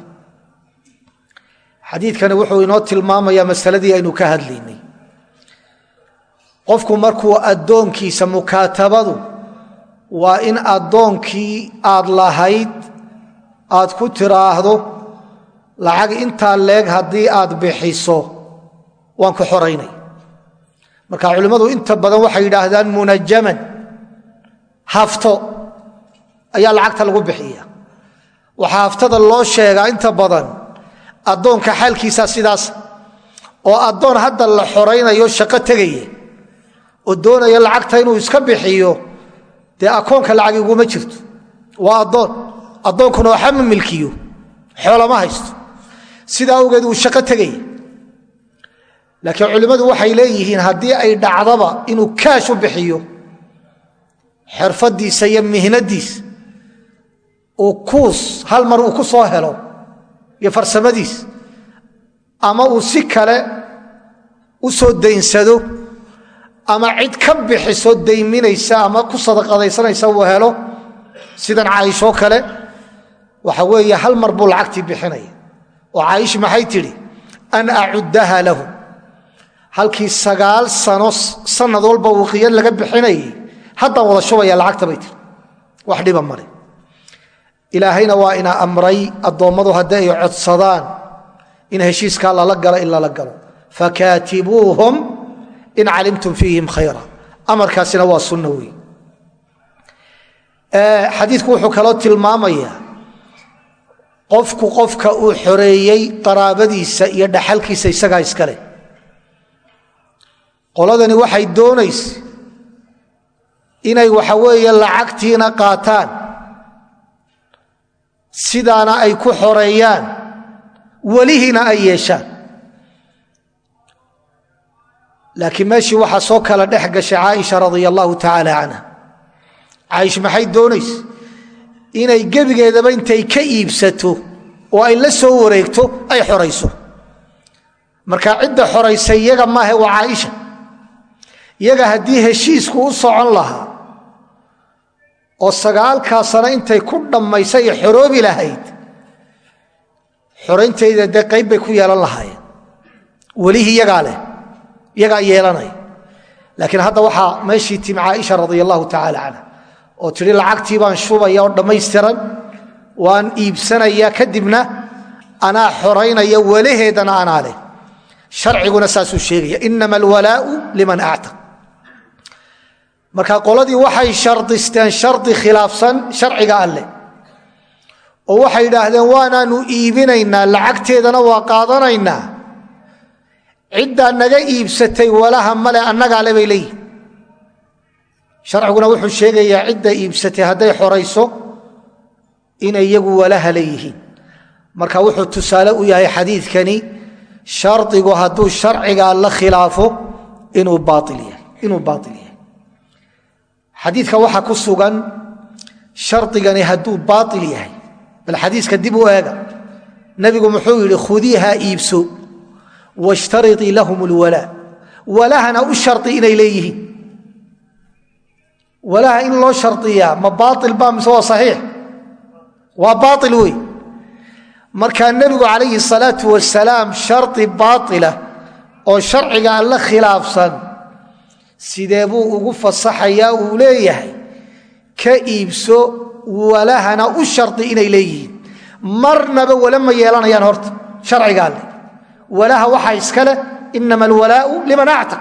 Xadiidkani wuxuu inoo tilmaamayaa masaladii aynu ka hadlaynay. Qofku markuu addoonkiisa mukaatabadu waa in addoonkii aad lahayd aad ku tiraahdo lacag intaa leeg haddii aad bixiso waan ku xoraynay marka culimmadu inta badan waxay yidhaahdaan munajaman hafto ayaa lacagta lagu bixiya. Waxaa haftada loo sheegaa inta badan addoonka xaalkiisa sidaas oo addoon hadda la xoraynayo shaqo tegaya oo doonaya lacagta inuu iska bixiyo dee akoonka lacagi uguma jirto. Waa addoon. Addoonkuna waxa ma milkiyo. Xoolama haysto. Sidaa awgeed uu shaqo tegaya laakiin culimmadu waxay leeyihiin haddii ay dhacdaba inuu kaash u bixiyo xirfadiisa iyo mihnadiisa kuus hal mar uu ku soo helo iyo farsamadiis ama uu si kale u soo daynsado ama cid ka bixiso dayminaysa ama ku sadaqadaysanaysa uu helo sidan caaishoo kale waxa weeye hal mar buu lacagtii bixinaya. Oo caaisha maxay tidhi? An acuddaha lahu. Halkii sagaal sano sanad walba wiqiyan laga bixinayay haddaan wada shubaya lacagta bay tiri wax dhiba male ilaahayna waa ina amray addoommadu haddii ay codsadaan in heshiiskaa lala galo in lala galo. Fakaatibuuhum in calimtum fiihim khayra. Amarkaasina waa sunna wey xadiidku wuxuu kaloo tilmaamayaa qofku qofka uu xoreeyey qaraabadiisa iyo dhaxalkiisa isagaa iska leh. Qoladani waxay doonaysa inay waxa weeye lacagtiina qaataan sidaana ay ku xoreeyaan welihiina ay yeeshaan. Laakiin meeshii waxaa soo kala dhex gashay caaisha radia allahu tacaala canha caaisha maxay doonaysa? Inay gebigeedaba intay ka iibsato oo ay la soo wareegto ay xorayso. Marka cidda xoraysa iyaga maahe waa caaisha. Iyaga haddii heshiisku u socon lahaa oo sagaalkaa sano intay ku dhammaysa ay xoroobi lahayd xorayntayda dee qayb bay ku yeelan lahaayeen. Welihii iyagaa leh iyagaa yeelanaya laakiin hadda waxaa meeshii timi caaisha radia allahu tacaala canha oo tidhi lacagtii baan shubaya oo dhammaystiran waan iibsanaya kadibna anaa xoraynaya walaheedana anaa leh. Sharciguna saasuu sheegaya inama alwalaau liman actaq marka qoladii waxay shardisteen shardi khilaafsan sharciga alleh oo waxay idhaahdeen waanaanu iibinaynaa lacagteedana waa qaadanaynaa. Ciddaa naga iibsatay walaha male annagaa le bay leeyihiin sharciguna wuxuu sheegayaa cidda iibsatay hadday xorayso inay iyagu walaha leeyihiin. Marka wuxuu tusaale u yahay xadiidkani shardigu hadduu sharciga la khilaafo inuu baail yahay xadiidka waxaa ku sugan shardigani hadduu baail yahay. Bal xadiiska dib u eega. Nebigu muxuu yidhi khudiiha iibso washtariطii lahum اlwalaa walahana u shari inay leeyihiin. Walaha in loo shariyaa ma baail ba mise waa saxiix? Waa baail wey markaa nebigu calayhi salaau wasalaam shari baailah oo sharciga alla khilaafsan sidee buu ugu fasaxayaa uu leeyahay ka iibso walahana u shari inay leeyihiin. Marnaba wala ma yeelanayaan horta sharcigaa leh walaha waxaa iska leh inama alwalaau liman actaq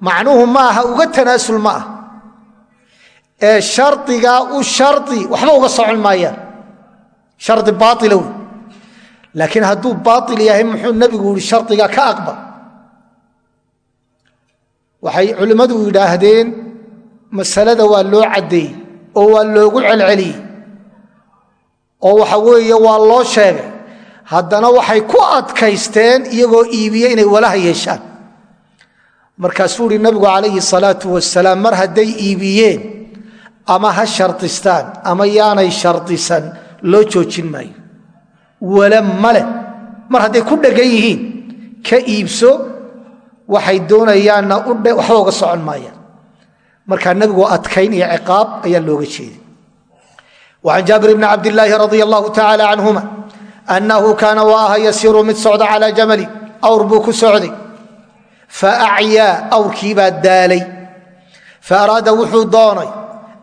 macnuhu ma aha uga tanaasul ma ah ee shardigaa u shari waxba uga socon maayaan shardi baaila laakiin hadduu baail yahay muxuu nebigu yihi shardiga ka aqbal waxay culimmadu yidhaahdeen masalada waa loo caddeeyey oo waa loogu celceliyey oo waxa weeye waa loo sheegay. Haddana waxay ku adkaysteen iyagoo iibiye inay walaha yeeshaan. Markaasuu ihi nabigu calayhi salaau wasalaam mar hadday iibiyeen ama ha shardistaan ama yaanay shardisan loo joojin maayo. Wala male mar hadday ku dhegan yihiin ka iibso waxay doonayaanna waxba uga socon maayaan. Markaa nebigu adkayn iyo ciqaab ayaa looga jeeday. Wacan jaabir bni cabdilaahi radia allahu tacaala canhuma annahu kaana waa aha yasiiru mid socda calaa jamali awr buu ku socday. Fa acyaa awrkiibaa daalay. Fa araada wuxuu doonay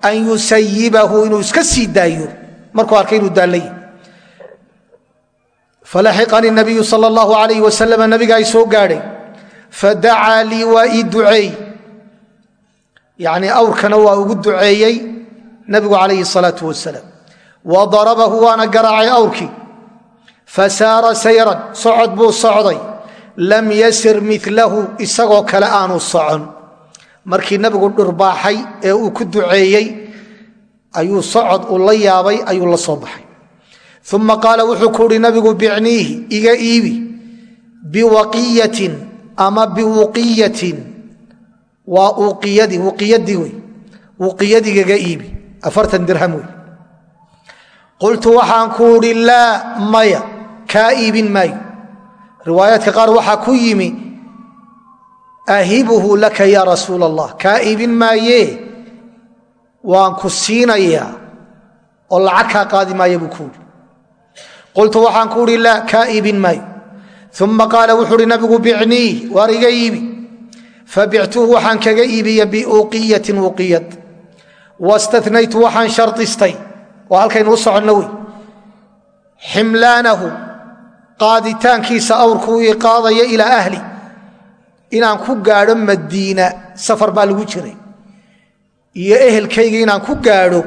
an yusayibahu inuu iska sii daayo. Markuu arkay inuu daallay falaxiqani nabiyu sal allahu alayh wasalam fadacaa lii waa ii duceey yani awrkana waa ugu duceeyey nabigu calayhi salaau wasalaam wa darabahu waana garaacay awrkii. Fasaara sayran socod buu socday. Lam yasir milahu isagoo kale aanu socon. Markii nabigu dhurbaaxay ee uu ku duceeyey ayuu socod u la yaabay ayuu la soo baxay. Uma qaala wuxuu ku uhi nabigu bicniihi iga iibi biwaqiyatin ama biwuqiyatin. Waa uqiyadii wuqiyadii wey. Wuqiyadigaga iibi. Afartan dirham wey. Qultu waxaan ku uhi laa maya kaa iibin maayo. Riwaayaadka qaar waxaa ku yimi ahibuhu laka ya rasuul allah kaa iibin maayee waan ku siinayaa oo lacag kaa qaadi maaya buu ku uhi. Qultu waxaan ku uhi laa kaa iibin maayo uma qaala wuxuu uhi nabigu bicniih waar iga iibi fabictuhu waxaan kaga iibiya biuqiyatin uqiyad wastanaytu waxaan shardistay waa halkaynu u soconno wey ximlaanahu qaaditaankiisa awrku ii qaadaya ilaa ahli inaan ku gaadho madiina safar baa lagu jiray iyo ehelkayga inaan ku gaadho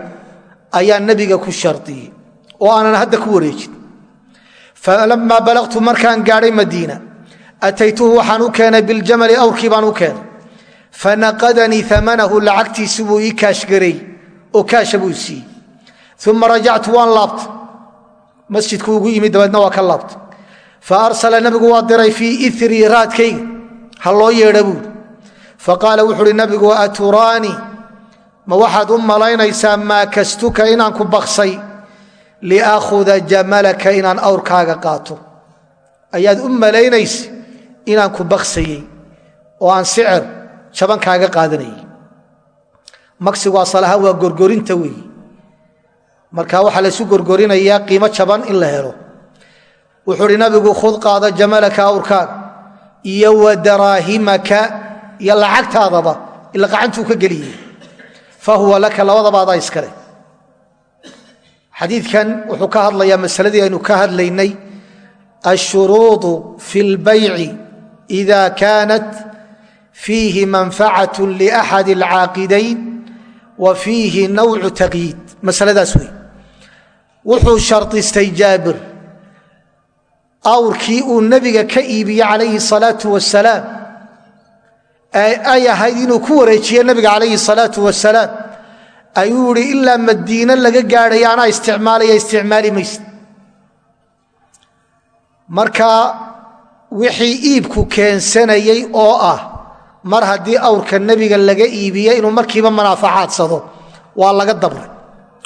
ayaa nebiga ku shardiyey oo aanan hadda ku wareejin falamaa balaqtu markaan gaadhay madiina ataytuhu waxaan u keenay biljamali awrkii baan u keenay fanaqadanii amanahu lacagtiisi buu ii kaashgarey oo kaasha buu siiyey uma rajactu waan laabta masjidku ugu yimi dabeedna waa ka laabta fa arsala nabigu waa diray fii irii raadkayga ha loo yeedha buuri faqaala wuxu uhi nabigu aturaanii ma waxaad u malaynaysaa maa kastuka inaan ku baksay liaakhuda jamalaka inaan awrkaaga qaato. Ayaad u malaynaysa inaan ku baksayey oo aan sicir jaban kaaga qaadanayay magsigu asalahaan waa gorgorinta weeye marka waxaa laysu gorgorinayaa qiimo jaban in la helo. Wuxuu uhi nabigu khud qaada jamalaka awrkaaga iyo wa daraahimaka iyo lacagtaadaba ila qacantuu ka geliyey fa huwa laka labadaba adaa iskale xadiidkan wuxuu ka hadlayaa masaladii aynu ka hadlaynay ashuruudu fi lbayci ida kaanat fiihi manfacat liaxad alcaaqidayn wa fiihi nawcu taqyiid masaladaas wey wuxuu shardistay jaabir awrkii uu nebiga ka iibiyey calayhi salaau wasalaam ay ahayd inuu ku wareejiye nebiga calayhi salaau wasalaam ayuu ihi ilaa madiine laga gaadhaya anaa isticmaalaya isticmaali mayse marka wixii iibku keensanayey oo ah mar haddii awrka nebiga laga iibiye inuu markiiba manaafacadsado waa laga dabray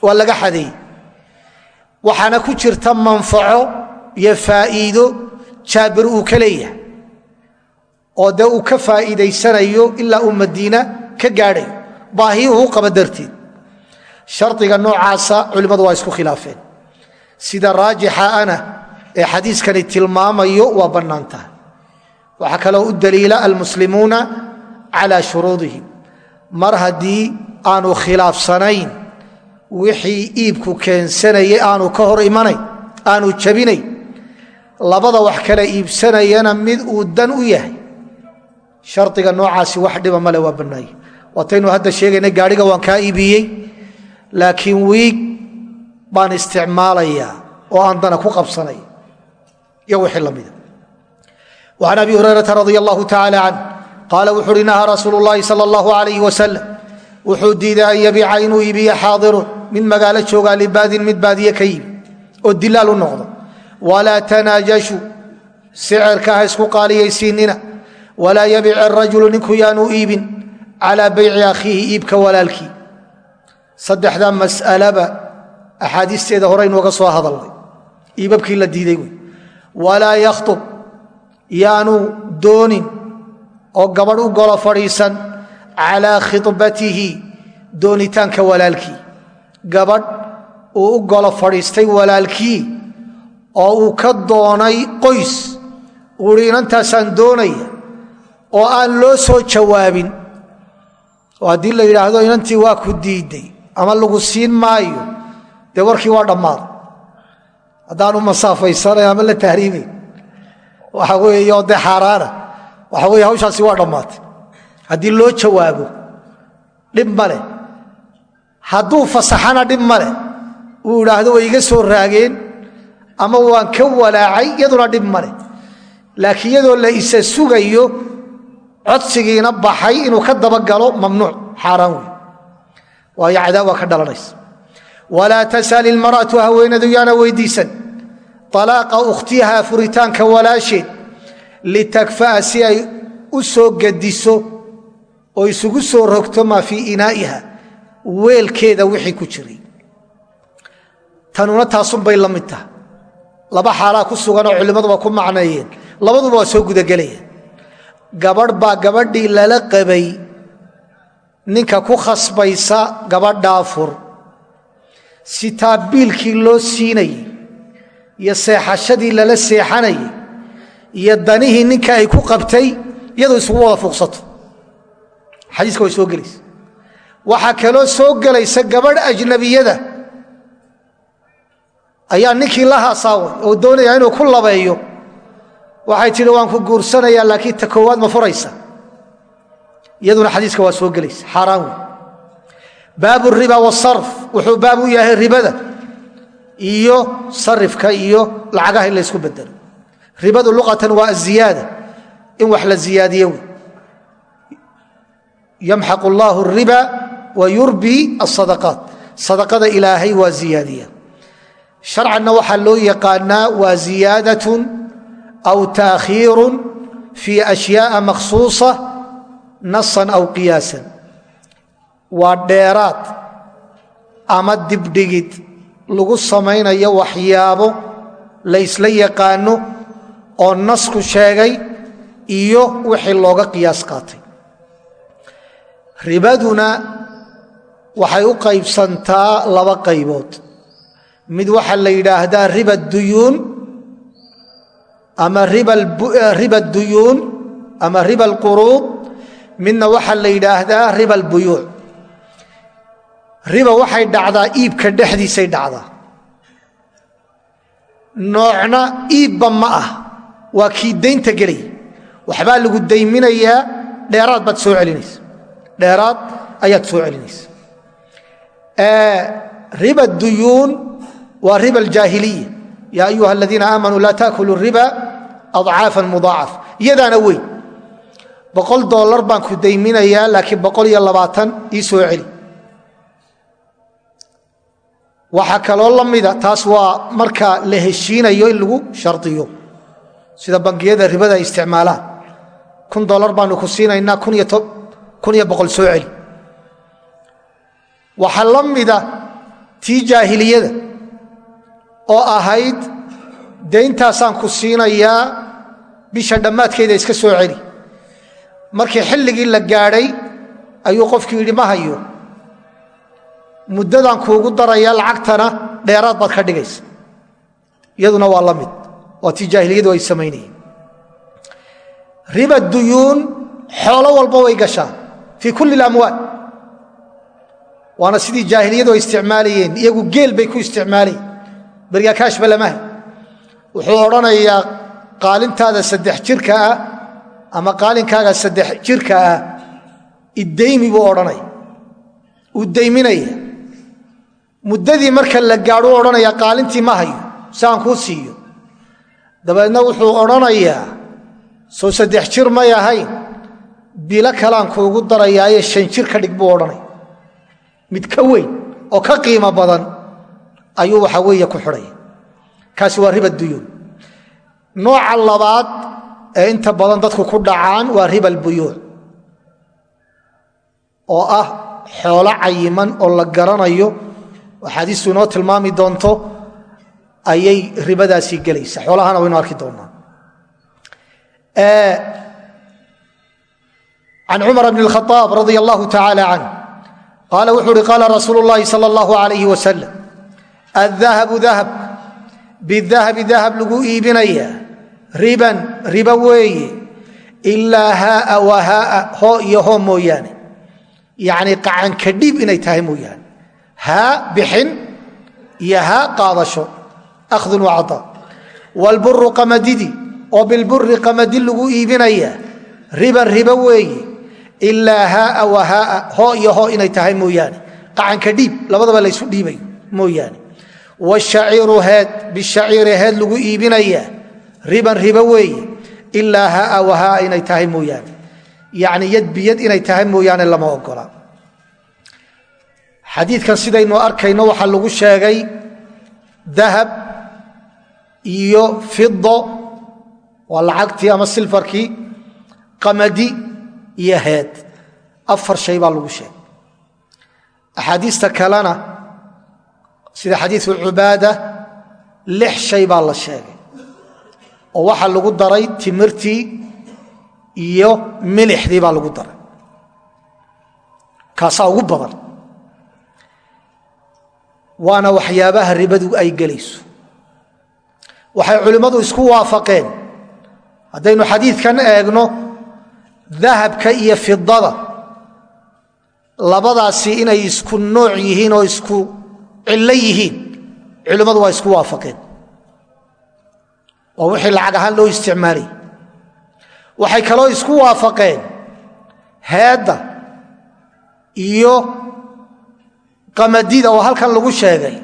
waa laga xadeeyey. Waxaana ku jirta manfaco iyo faa'iido jaabir uu ka leeyahay oo dee uu ka faa'iidaysanayo ilaa uu madiina ka gaadhayo baahiyuhu qaba darteed shardiga noocaasa culimmadu waa isku khilaafeen. Sida raajixa ana ee xadiiskani tilmaamayo waa bannaan tahay. Waxaa kaloo u daliila almuslimuuna calaa shuruudihim. Mar haddii aanu khilaafsanayn wixii iibku keensanayay aanu ka hor imanayn aanu jabinayn labada wax kale iibsanayana mid uu dan u yahay shardiga noocaasi wax dhiba male waa bannaanye waataynu hadda sheegayna gaadhiga waan kaa iibiyey laakiin wiig baan isticmaalayaa oo aan dana ku qabsanaya iyo wixii la mida وعن أبي هريرة رضي الله تعالى عنه قال wuxu uhi نهى رasuuل اللahi صلى الله عليه وسلم wuxuu diiday an yabiica inuu iibiyo xaadirun mid magaalo joogaa libaadin mid baadiye ka yibi oo dilaal u noqdo walaa tanaajashu sicirka ha isku qaaliyaysiinina walaa yabic الrajulu ninku yaanu iibin calىa bayci akhiihi iibka walaalkii saddexda mas'alaba axaadiisteeda hore inooga soo hadalnay. Iibabkii la diiday wey. Walaa yakhtub yaanu doonin oo gabadh u golo fadhiisan calaa khibatihi doonitaanka walaalkii. Gabadh uu u golo fadhiistay walaalkii oo uu ka doonay qoys. Uu hi inantaasaan doonaya oo aan loo soo jawaabin. Oo haddii la yidhaahdo inantii waa ku diiday ama lagu siin maayo. Dee warkii waa dhammaaday haddaanu masaafaysanay ama la tahriibayn waxa oo dee xaaraana. Waxa weye hawshaasi waa dhammaatay haddii loo jawaabo dhib male hadduu fasaxana dhib male uu idhaahdo way iga soo raageen ama waan ka walaacay iyaduna dhib male laakiin iyadoo la isa sugayo codsigiina baxay inuu ka dabagalo mamnuuc xaaraan wey waayo cadaab waa ka dhalanaysa. Walaa tasal ilmar'atu haweenadu yaana weydiisan. Alaaqa ukhtiha furitaanka walaasheed litakfa'a si ay u soo gadiso oo isugu soo rogto maa fii inaa'iha weelkeeda wixii ku jiray. Tanuna taasunbay la mid taha laba xaalaa ku suganoo culimmaduba ku macneeyeen. Labaduba waa soo gudagelayaan gabadh baa gabadhii lala qabay ninka ku khasbaysa gabadhaa fur si taabiilkii loo siinayay iyo seexashadii lala seexanayay iyo danihii ninka ay ku qabtay iyadoo isugu wada fuuqsato xadiiska way soo gelaysa. Waxaa kaloo soo gelaysa gabadh ajnabiyada. Ayaa ninkii la haasaaway oo doonaya inuu ku labeeyo. Waxay tidhi waan ku guursanayaa laakiin ta koowaad ma furaysa iyaduna xadiiska waa soo gelaysa xaaraan wey baabu riba wasarf wuxuu baab u yahay ribada iyo sarifka iyo lacagaha in la ysku bedelo. Ribadu luqatan waa aziyaada in wax la ziyaadiyo wey yamxaqu allaahu riba wa asadaqaat sadaqada ilaahay waa ziyaadiya. Sharcanna waxaa loo yaqaanaa waa ziyaadatun aw taakhiirun fii ashyaaa makhsuusa nasan aw qiyaasan. Waa dheeraad ama dibdhigid lagu samaynayo waxyaabo la ysla yaqaano oo nasku sheegay iyo wixii looga qiyaas qaatay. Ribaduna waxay u qaybsantaa laba qaybood. Mid waxaa la yidhaahdaa riba duyuun ama riba duyuun ama riba alquruud midna waxaa la yidhaahdaa riba albuyuuc riba waxay dhacdaa iibka dhexdiisay dhacdaa. Noocna iibba ma ah waa kii daynta gelaya waxbaa lagu dayminayaa dheeraad baad soo celinaysa dheeraad ayaad soo celinaysa riba duyuun waa riba aljaahiliya. Yaa ayuha aladiina aamanuu laa taakulu riba adcaafan mudaacaf. Iyadaana weyn boqol dollar baan ku dayminayaa laakiin boqol iyo labaatan ii soo celi. Waxaa kaloo la mida taas waa marka la heshiinayo in lagu shardiyo sida bangiyada ribada ay isticmaalaan. Kun dolar baanu ku siinaynaa kun iyo boqol soo celi. Waxaa la mida tii jaahiliyada oo ahayd dayntaasaan ku siinayaa bisha dhammaadkeeda iska soo celi markii xilligii la gaadhay ayuu qofkii yidhi ma hayo. Muddadaan kuugu darayaa lacagtana dheeraad baad ka dhigaysa. Iyaduna waa la mid. Waa tii jaahiliyadu ay samaynayeen riba duyuun xoolo walba way gashaa fii kulli اlamwaal waana sidii jaahiliyadu ay isticmaalayeen iyagu geel bay ku isticmaalayeen. Berigaa kaashba lamaha wuxuu odhanayaa qaalintaada saddex jirka ah ama qaalinkaaga saddex jirka ah iddaymi buu odhanaya uu dayminaya muddadii marka la gaadhu odhanaya qaalintii ma hayo. Si aan kuu siiyo. Dabeedna wuxuu odhanayaa soo saddex jir may ahayn. Bilo kalaan kuugu darayaaye shan jir ka dhig buu odhanaya mid ka weyn oo ka qiimo badan ayuu waxa weeye ku xidhaya kaasi waa riba duyuun nooca labaad ee inta badan dadku ku dhacaan waa riba albuyuuc oo ah xoolo cayiman oo la garanayo axaadiistu inoo tilmaami doonto ayay ribadaasi gelaysa xoolahana waynu arki doonaa can cumar bn اkhaaab radia allahu tacaala canh qaala wuxuu uhi qaala rasuulu اllahi salى اllahu alayh wasalam adahabu dahab bidahabi dahab lagu iibinaya riban riba weeye ilaa haaa wa haaa hoo iyo hoo mooyaane. Yacni qacanka dhiib inay tahay mooyaane. Haa bixin iyo haa qaadasho. Akhdun wa cadaa waalburu qamadidi oo bilburi qamadi lagu iibinaya. Riban riba weeye ilaa haaa wa haaa hoo iyo hoo inay tahay mooyaane. Qacanka dhiib labadaba laysu dhiibayo mooyaane. Washaciiru heed lagu iibinaya riban riba weeye ilaa haaa wa haaa inay tahay mooyaane. Yacni yad biyad inay tahay mooyaane lama ogola xadiidkan sidaynu arkayno waxaa lagu sheegay dahab iyo fido waa lacagtii ama silfarkii qamadi iyo heed. Afar shay baa lagu sheegay. Axaadiista kalena sida xadiiu cubaada lix shay baa la sheegay oo waxaa lagu daray timirtii iyo milixdii baa lagu daray. Kaasaa ugu badan. Waana waxyaabaha ribadu ay gelayso. Waxay culimmadu isku waafaqeen. Haddaynu xadiidkan eegno dahabka iyo fidada labadaasi inay isku nooc yihiin oo isku cillo yihiin culimmadu waa isku waafaqeen oo wixii lacag ahaan loo isticmaalay waxay kaloo isku waafaqeen heedda iyo qamadida oo halkan lagu sheegay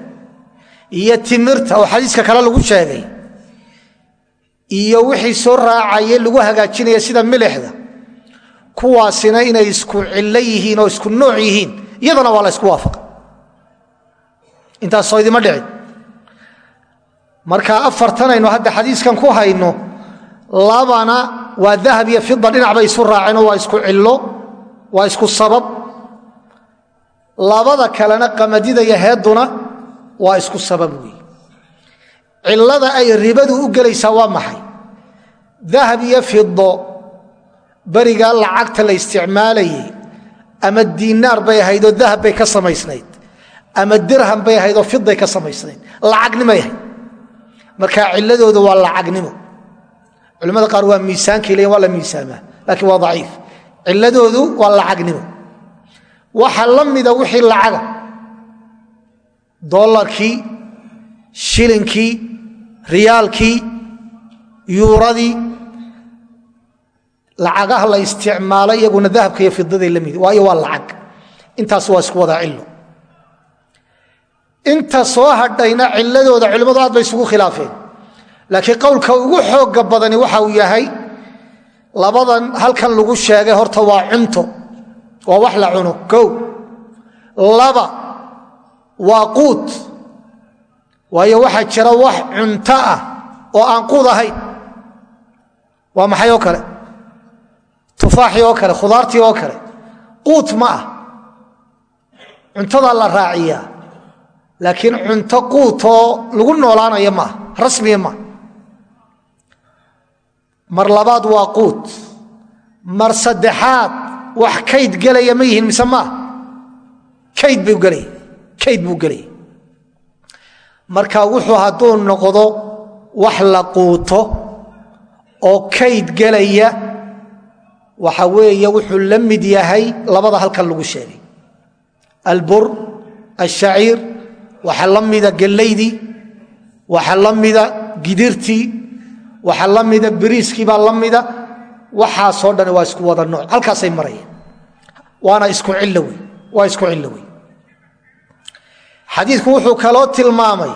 iyo timirta oo xadiiska kale lagu sheegay iyo wixii soo raacaya lagu hagaajinaya sida milixda kuwaasina inay isku cillo yihiin oo isku nooc yihiin iyadana waa la ysku waafaqa intaasoo idima dhicin marka afartanaynu hadda xadiiskan ku hayno labana waa dahab iyo fida dhinac bay isu raaceenoo waa isku cillo waa isku sabab. Labada kalena qamadida iyo heeduna waa isku sabab weeye cillada ay ribadu u gelaysaa waa maxay? Dahab iyo fido berigaa lacagta la isticmaalayay ama diinaar bay ahayd oo dahab bay ka samaysnayd ama dirham bay ahayd oo fiday ka samaysnayd lacagnimay ahayd marka ciladooda waa lacagnimo. Culimmada qaar waa miisaankay leeyiin waa la miisaamaa laakiin waa daciif. Ciladoodu waa lacagnimo. Waxa la mida wixii lacaga. Dolarkii shilinkii riyaalkii yuuradii. Lacagaha la isticmaalay iyaguna dahabka iyo fidaday la mid waayo waa lacag. Intaas waa isku wada cilo inta soo hadhayna ciladooda culimmadu aad bay isugu khilaafeen. Laakiin qowlka ugu xooga badani waxa uu yahay labadan halkan lagu sheegay horta waa cunto waa wax la cuno kow. Laba waa quud. Waayo waxaa jira wax cunto ah oo aan quud ahayn. Waa maxay oo kale? Tufaaxii oo kale khudaartii oo kale. Quut ma ah. Cuntadaa la raaciyaa laakiin cunto quutoo lagu noolaanaya maaha rasmiya maaha mar labaad waa quut mar saddexaad wax kayd gelaya ma yihiin mise maaha kayd buu gelaya kayd buu gelaya marka wuxuu hadduu noqdo wax la quuto oo kayd gelaya waxa weeye wuxuu la mid yahay labada halkan lagu sheegay. Albur ashaciir waxa la mida gellaydii waxa la mida gidirtii waxa la mida biriiskii baa la mida waxaasoo dhan waa isku wada nooc. Halkaasay marayaan waana isku cillo wey waa isku cillo xadiidku wuxuu kaloo tilmaamay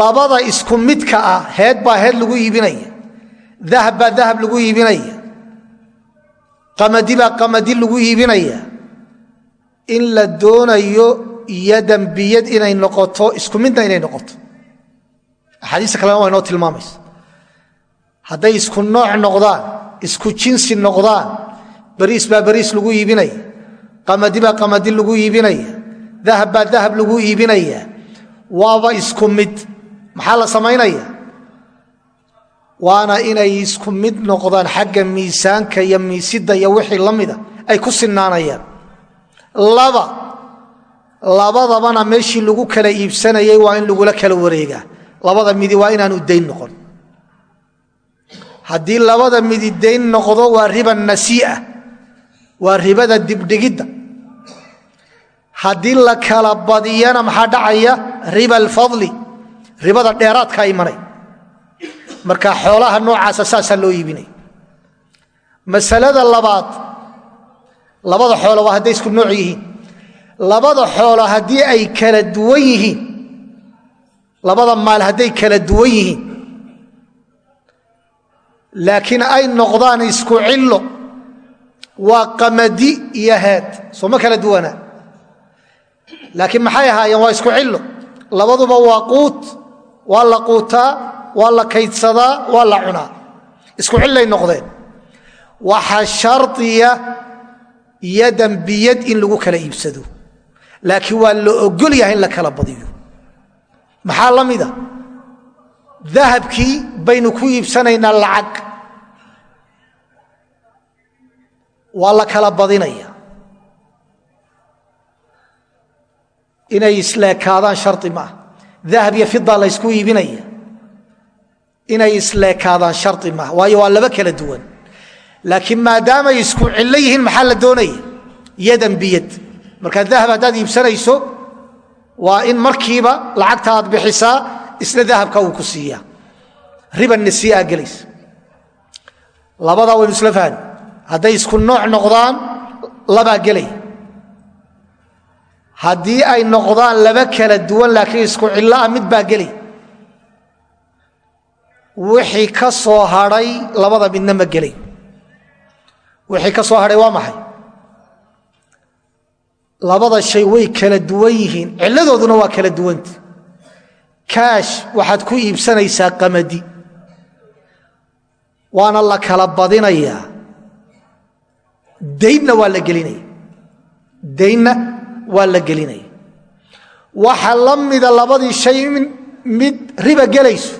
labada isku midka ah heed baa heed lagu iibinaya dahab baa dahab lagu iibinaya qamadi baa qamadi lagu iibinaya in la doonayo yadan biyad inay noqoto isku midna inay noqoto. Axaadiista kalena waa inoo tilmaamaysa. Hadday isku nooc noqdaan isku jinsi noqdaan bariis baa bariis lagu iibinaya qamadi baa qamadi lagu iibinaya dahab baa dahab lagu iibinaya waaba isku mid. Maxaa la samaynaya? Waana inay isku mid noqdaan xagga miisaanka iyo miisida iyo wixii la mida ay ku sinaanayaan laba labadabana meeshii lagu kala iibsanayay waa in lagula kala wareegaa. Labada midi waa inaanu dayn noqon. Haddii labada midi dayn noqdo waa riba nasii'a waa ribada dibdhigidda. Haddii la kala badiyana maxaa dhacaya? Riba alfadli ribada dheeraadka imanay marka xoolaha noocaasa saasaa loo iibinaya masalada labaad labada xoolo waa hadday isku nooc yihiin labada xoolo haddii ay kala duwan yihiin labada maal hadday kala duwan yihiin laakiin ay noqdaan isku cillo waa qamadi iyo heed soo ma kala duwanaa? Laakiin maxay ahaayeen? Waa isku cillo. Labaduba waa quut waa la quutaa waa la kaydsadaa waa la cunaa. Isku cillay noqdeen. Waxa shardiya yadan biyad in lagu kala iibsado laakiin waa la ogol yahay in la kala badiyo. Maxaa la mida dahabkii baynu ku iibsanaynaa lacag. Waa la kala badinaya. Inay isleekaadaan shari maaha dahab iyo fida laysku iibinaya. Inay isleekaadaan shari maaha waayo waa laba kala duwan. Laakiin maadaamay isku cillo yihiin maxaa la doonaya? Yadan biyad markaa dahab haddaad iibsanayso waa in markiiba lacagta aad bixisaa isna dahabka uu ku siiyaa. Riba nasii'a gelaysa. Labadaa waynu isla fahmi. Hadday isku nooc noqdaan labaa gelaya haddii ay noqdaan laba kala duwan laakiin isku cillo ah mid baa gelay. Wixii ka soo hadhay labada midna ma gelay. Wixii ka soo hadhay waa maxay labada shay way kala duwan yihiin. Cilladooduna waa kala duwanta. Kaash waxaad ku iibsanaysaa qamadi. Waana la kala badinayaa daynna waa la gelinaya. Daynna waa la gelinaya. Waxa la mida labadii shay mid riba gelayso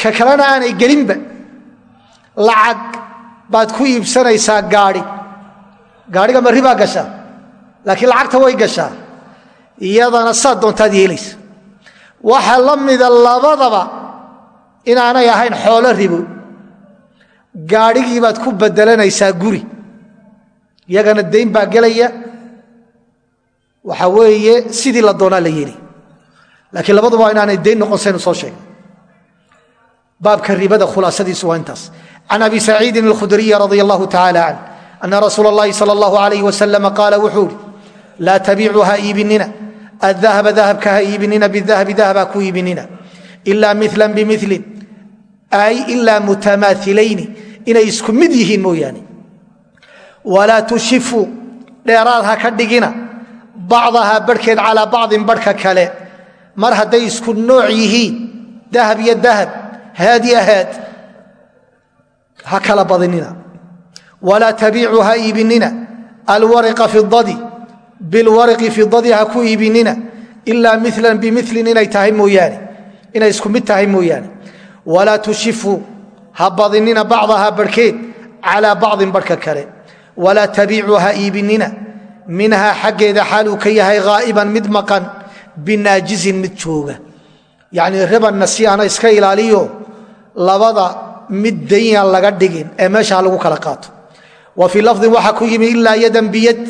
ka kalena aanay gelinba. Lacag baad ku iibsanaysaa gaadhi gaadhiga ma ribaa gashaa laakiin lacagta way gashaa iyadana saad doontaad yeelaysa waxa la mida labadaba inaanay ahayn xoolo ribo gaadhigii baad ku bedelanaysaa guri iyagana dayn baa gelaya waxa weeye sidii la doonaa la yeeli laakiin labaduba waa inaanay dayn noqon saynu soo sheegay baabka ribada khulaasadiisu waa intaas can abi saciidin alkhudriyi radia allahu tacala can ana rasuula اllahi salى اllahu alayh wasalama qaala wuxuu ihi laa tabiicu ha iibinina adahaba dahabka ha iibinina bidahabi dahab ha ku iibinina ila mila bimilin ay ilaa mutamaahilayni inay isku mid yihiin mooyaane walaa tushifu dheeraad ha ka dhigina bacdahaa barhkeed calaa bacdin barhka kale mar hadday isku nooc yihiin dahab iyo dahab haad iyo haad ha kala badinina walaa bilwariqi fidadii ha ku iibinina ilaa milan bimilin inay tahay mooyaane inay isku mid tahay mooyaane. Walaa tushifu ha badinina bacdaha barhkeed calaa bacdin barhka kale. Walaa tabiicuu ha iibinina minhaa xaggeeda xaaluu ka yahay haa'iban mid maqan binaajizin mid jooga. Yacnii ribanna si ana iska ilaaliyo labada mid dayaan laga dhigin ee meesha ha lagu kala qaato. Wa fii lafdin waxaa ku yimi ilaa yadan biyad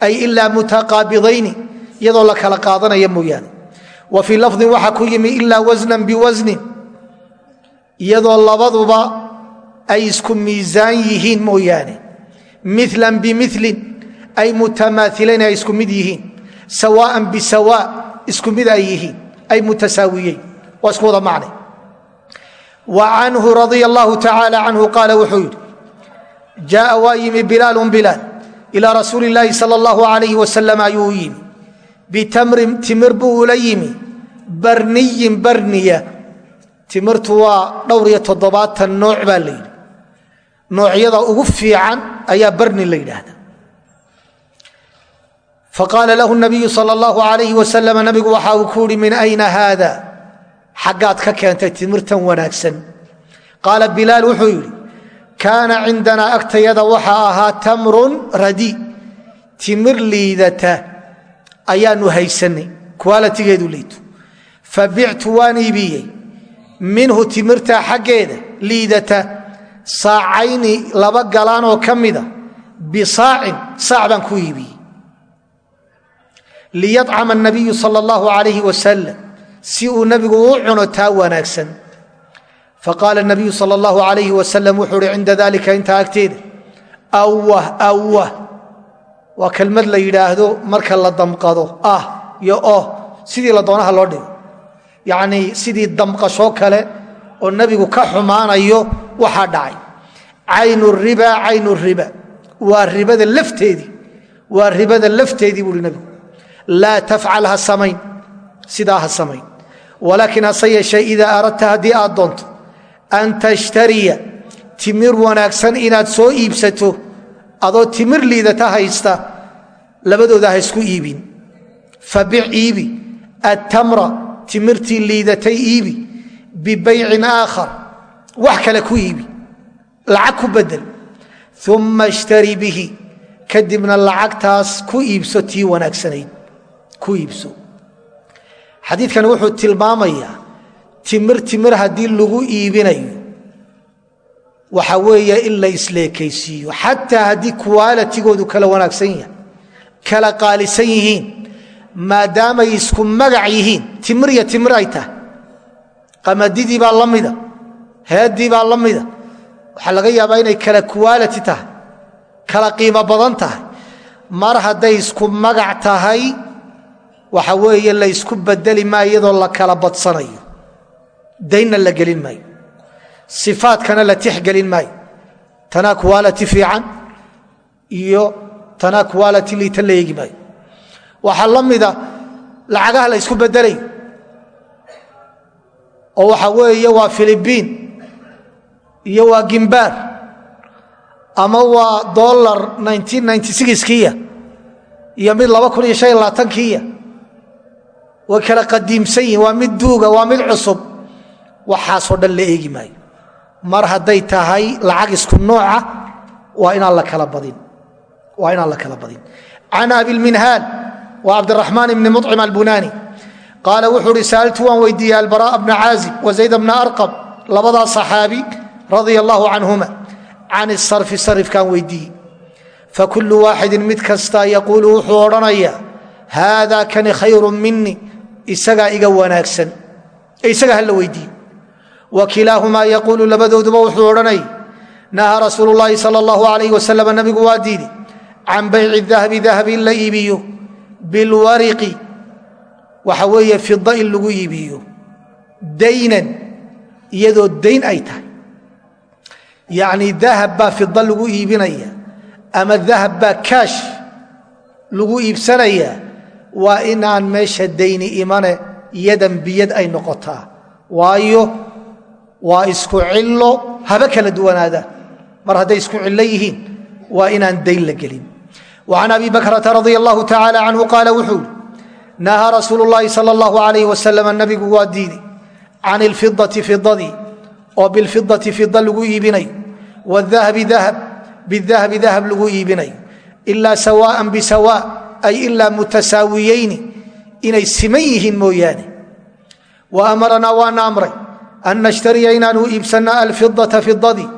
ay ilaa mutaqaabidayni iyadoo la kala qaadanaya mooyaane. Wa fii lafdin waxaa ku yimi ilaa wasnan biwasnin iyadoo labaduba ay isku miisaan yihiin mooyaane. Milan bimilin ay mutamaailayn ay isku mid yihiin. Sawaan bisawa isku mid ay yihiin ay mutasaawiyeyn waa isku wada macne. Wa canhu radia allahu tacaala canhu qaala wuxuu yidhi jaaa waa ilaa rasuuli illaahi sala allahu alayh wasalam ayuu u yimi bitamrin timir buu ula yimi barniyin barniya timirtu waa dhowr iyo toddobaatan nooc baa la yidhi noocyada ugu fiican ayaa barni la yidhaahda faqaala lahu nabiyu sal allahu alayh wasalam nabigu waxa uu ku uhi min ayna haada xaggaad ka keentay timirtan wanaagsan qaala bilaal kaana cindanaa agtayada waxaa ahaa tamrun radi timir liidata ayaanu haysanay kuwaalatigeedu liito fabictu waan iibiyey minhu timirtaa xaggeeda liidata saacayni laba galaan oo ka mida bisaacin saac baan ku iibiyey. Liyacama anabiyu sal allahu alayh wasalam si uu nabigu u cuno taa wanaagsan faqaala nabiyu sal allahu alayh wasalam wuxuu uhi cinda dalika intaa agteeda awah awah waa kelmad la yidhaahdo marka la damqado ah iyo oh sidii la doonaha loo dhigo yacnii sidii damqashoo kale oo nebigu ka xumaanayo waxaa dhacay caynu riba caynu riba waa ribada lafteedii waa ribada lafteedii buuhi nebigu laa tafcal ha samayn sidaa ha samayn walaakin hase yeeshee idaa aradta haddii aad doonto an tashtariya timir wanaagsan inaad soo iibsato adoo timir liidata haysta labadooda ha isku iibin fabic iibi attamra timirtii liidatay iibi bibaycin aakhar wax kale ku iibi lacag ku bedel uma ishtari bihi kadibna lacagtaas ku iibso tii wanaagsanayd ku iibso xadiidkan wuxuu tilmaamayaa timir timir haddii lagu iibinayo. Waxa weeye in la isleekaysiiyo. Xataa haddii kuwaalatigoodu kala wanaagsan yahay kala qaalisan yihiin maadaamay isku magac yihiin timir iyo timir ay tahay. Qamadidii baa la mida heeddii baa la mida. Waxaa laga yaabaa inay kala kuwaalati tahay kala qiimo badan tahay. Mar hadday isku magac tahay waxa weeye la ysku bedeli maayo iyadoo la kala badsanayo daynna la gelin maayo sifaadkana la tixgelin maayo tanaa kuwaalati fiican iyo tanaa kuwaalati liita la eegi maayo waxaa la mida lacagaha la ysku bedelayo oo waxa weeye waa filibiin iyo waa gimbaar ama waa dolar kiya iyo mid kiya way kala qadiimsan yihiin waa mid duuga waa mid cusub waxaasoo dhan la eegi maayo. Mar hadday tahay lacag isku nooca waa badin. Waa inaan la kala badin. Can abilminhaal wa cabdiraxmaan ibni mucim albunaani qaala wuxuu uhi waan weydiiyey albara'a bna caazib wa zayd bna arqab labadaa saxaabi radia allahu canhuma can isarfi sarifkaan weydiiyey. Fakulu waaxidin mid kasta yaquulu wuxuu odhanayaa haada kani khayru mini isagaa iga wanaagsan. Ee isaga hala weydiiyo wa kilaahumaa yaquulu labadooduba wuxuu odhanay nahaa rasuulu llaahi sal allahu alayh wasalam nabigu waa diidi. Can bayci dahabi dahab in la iibiyo. Bilwariqi waxa weeye fida in lagu iibiyo. Daynan iyadoo dayn ay tahay. Yacnii dahab baa fida lagu iibinaya ama dahab baa kaash lagu iibsanaya waa inaan meesha dayni imane yadan biyad ay noqotaa. Waayo waa isku cilo haba kala duwanaada. Mar hadday isku cilo yihiin waa inaan dayn la gelin. An abi bakrata radi allahu tacaala canhu qaala wuxuu ihi nahaa rasuulu laahi sal اllahu alayh wasalam nabigu waa diidi. Can ilfidati fidadii oo bilfidati fida lagu iibinay. Wdahabi dahab bidahabi dahab lagu iibinay. Ilaa sawaan bisawa ay ilaa mutasaawiyeyni inay siman yihiin mooyaane. Wa amaranaa an nashtariya inaanu iibsanno alfidaةa fidadii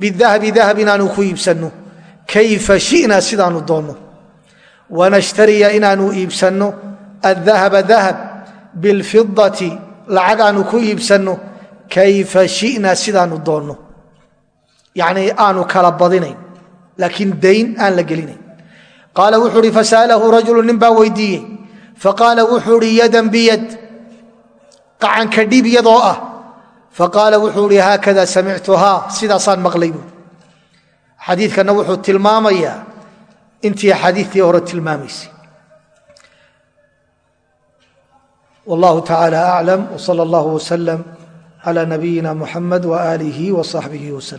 bidahabi dahab inaanu ku iibsanno kayfa shina sidaanu doonno wanashtariya inaanu iibsanno adahaba dahab bilfidati lacag aanu ku iibsanno kayfa shina sidaanu doonno yacnii aanu kala badinayn laakiin dayn aan la gelinayn qaala wuxuu uhi fasa'alahu rajulu nin baa weydiiyey faqaala wuxuu uhi faqaala wuxuu ihi haakada samictuhaa sidaasaan maqlay buui xadiikana wuxuu tilmaamayaa intii xadiitii hore tilmaamaysay. Wallahu tacaala aclam wsala allahu waslm cla nabiyina muxamed waaalihi wصaxbihi wslm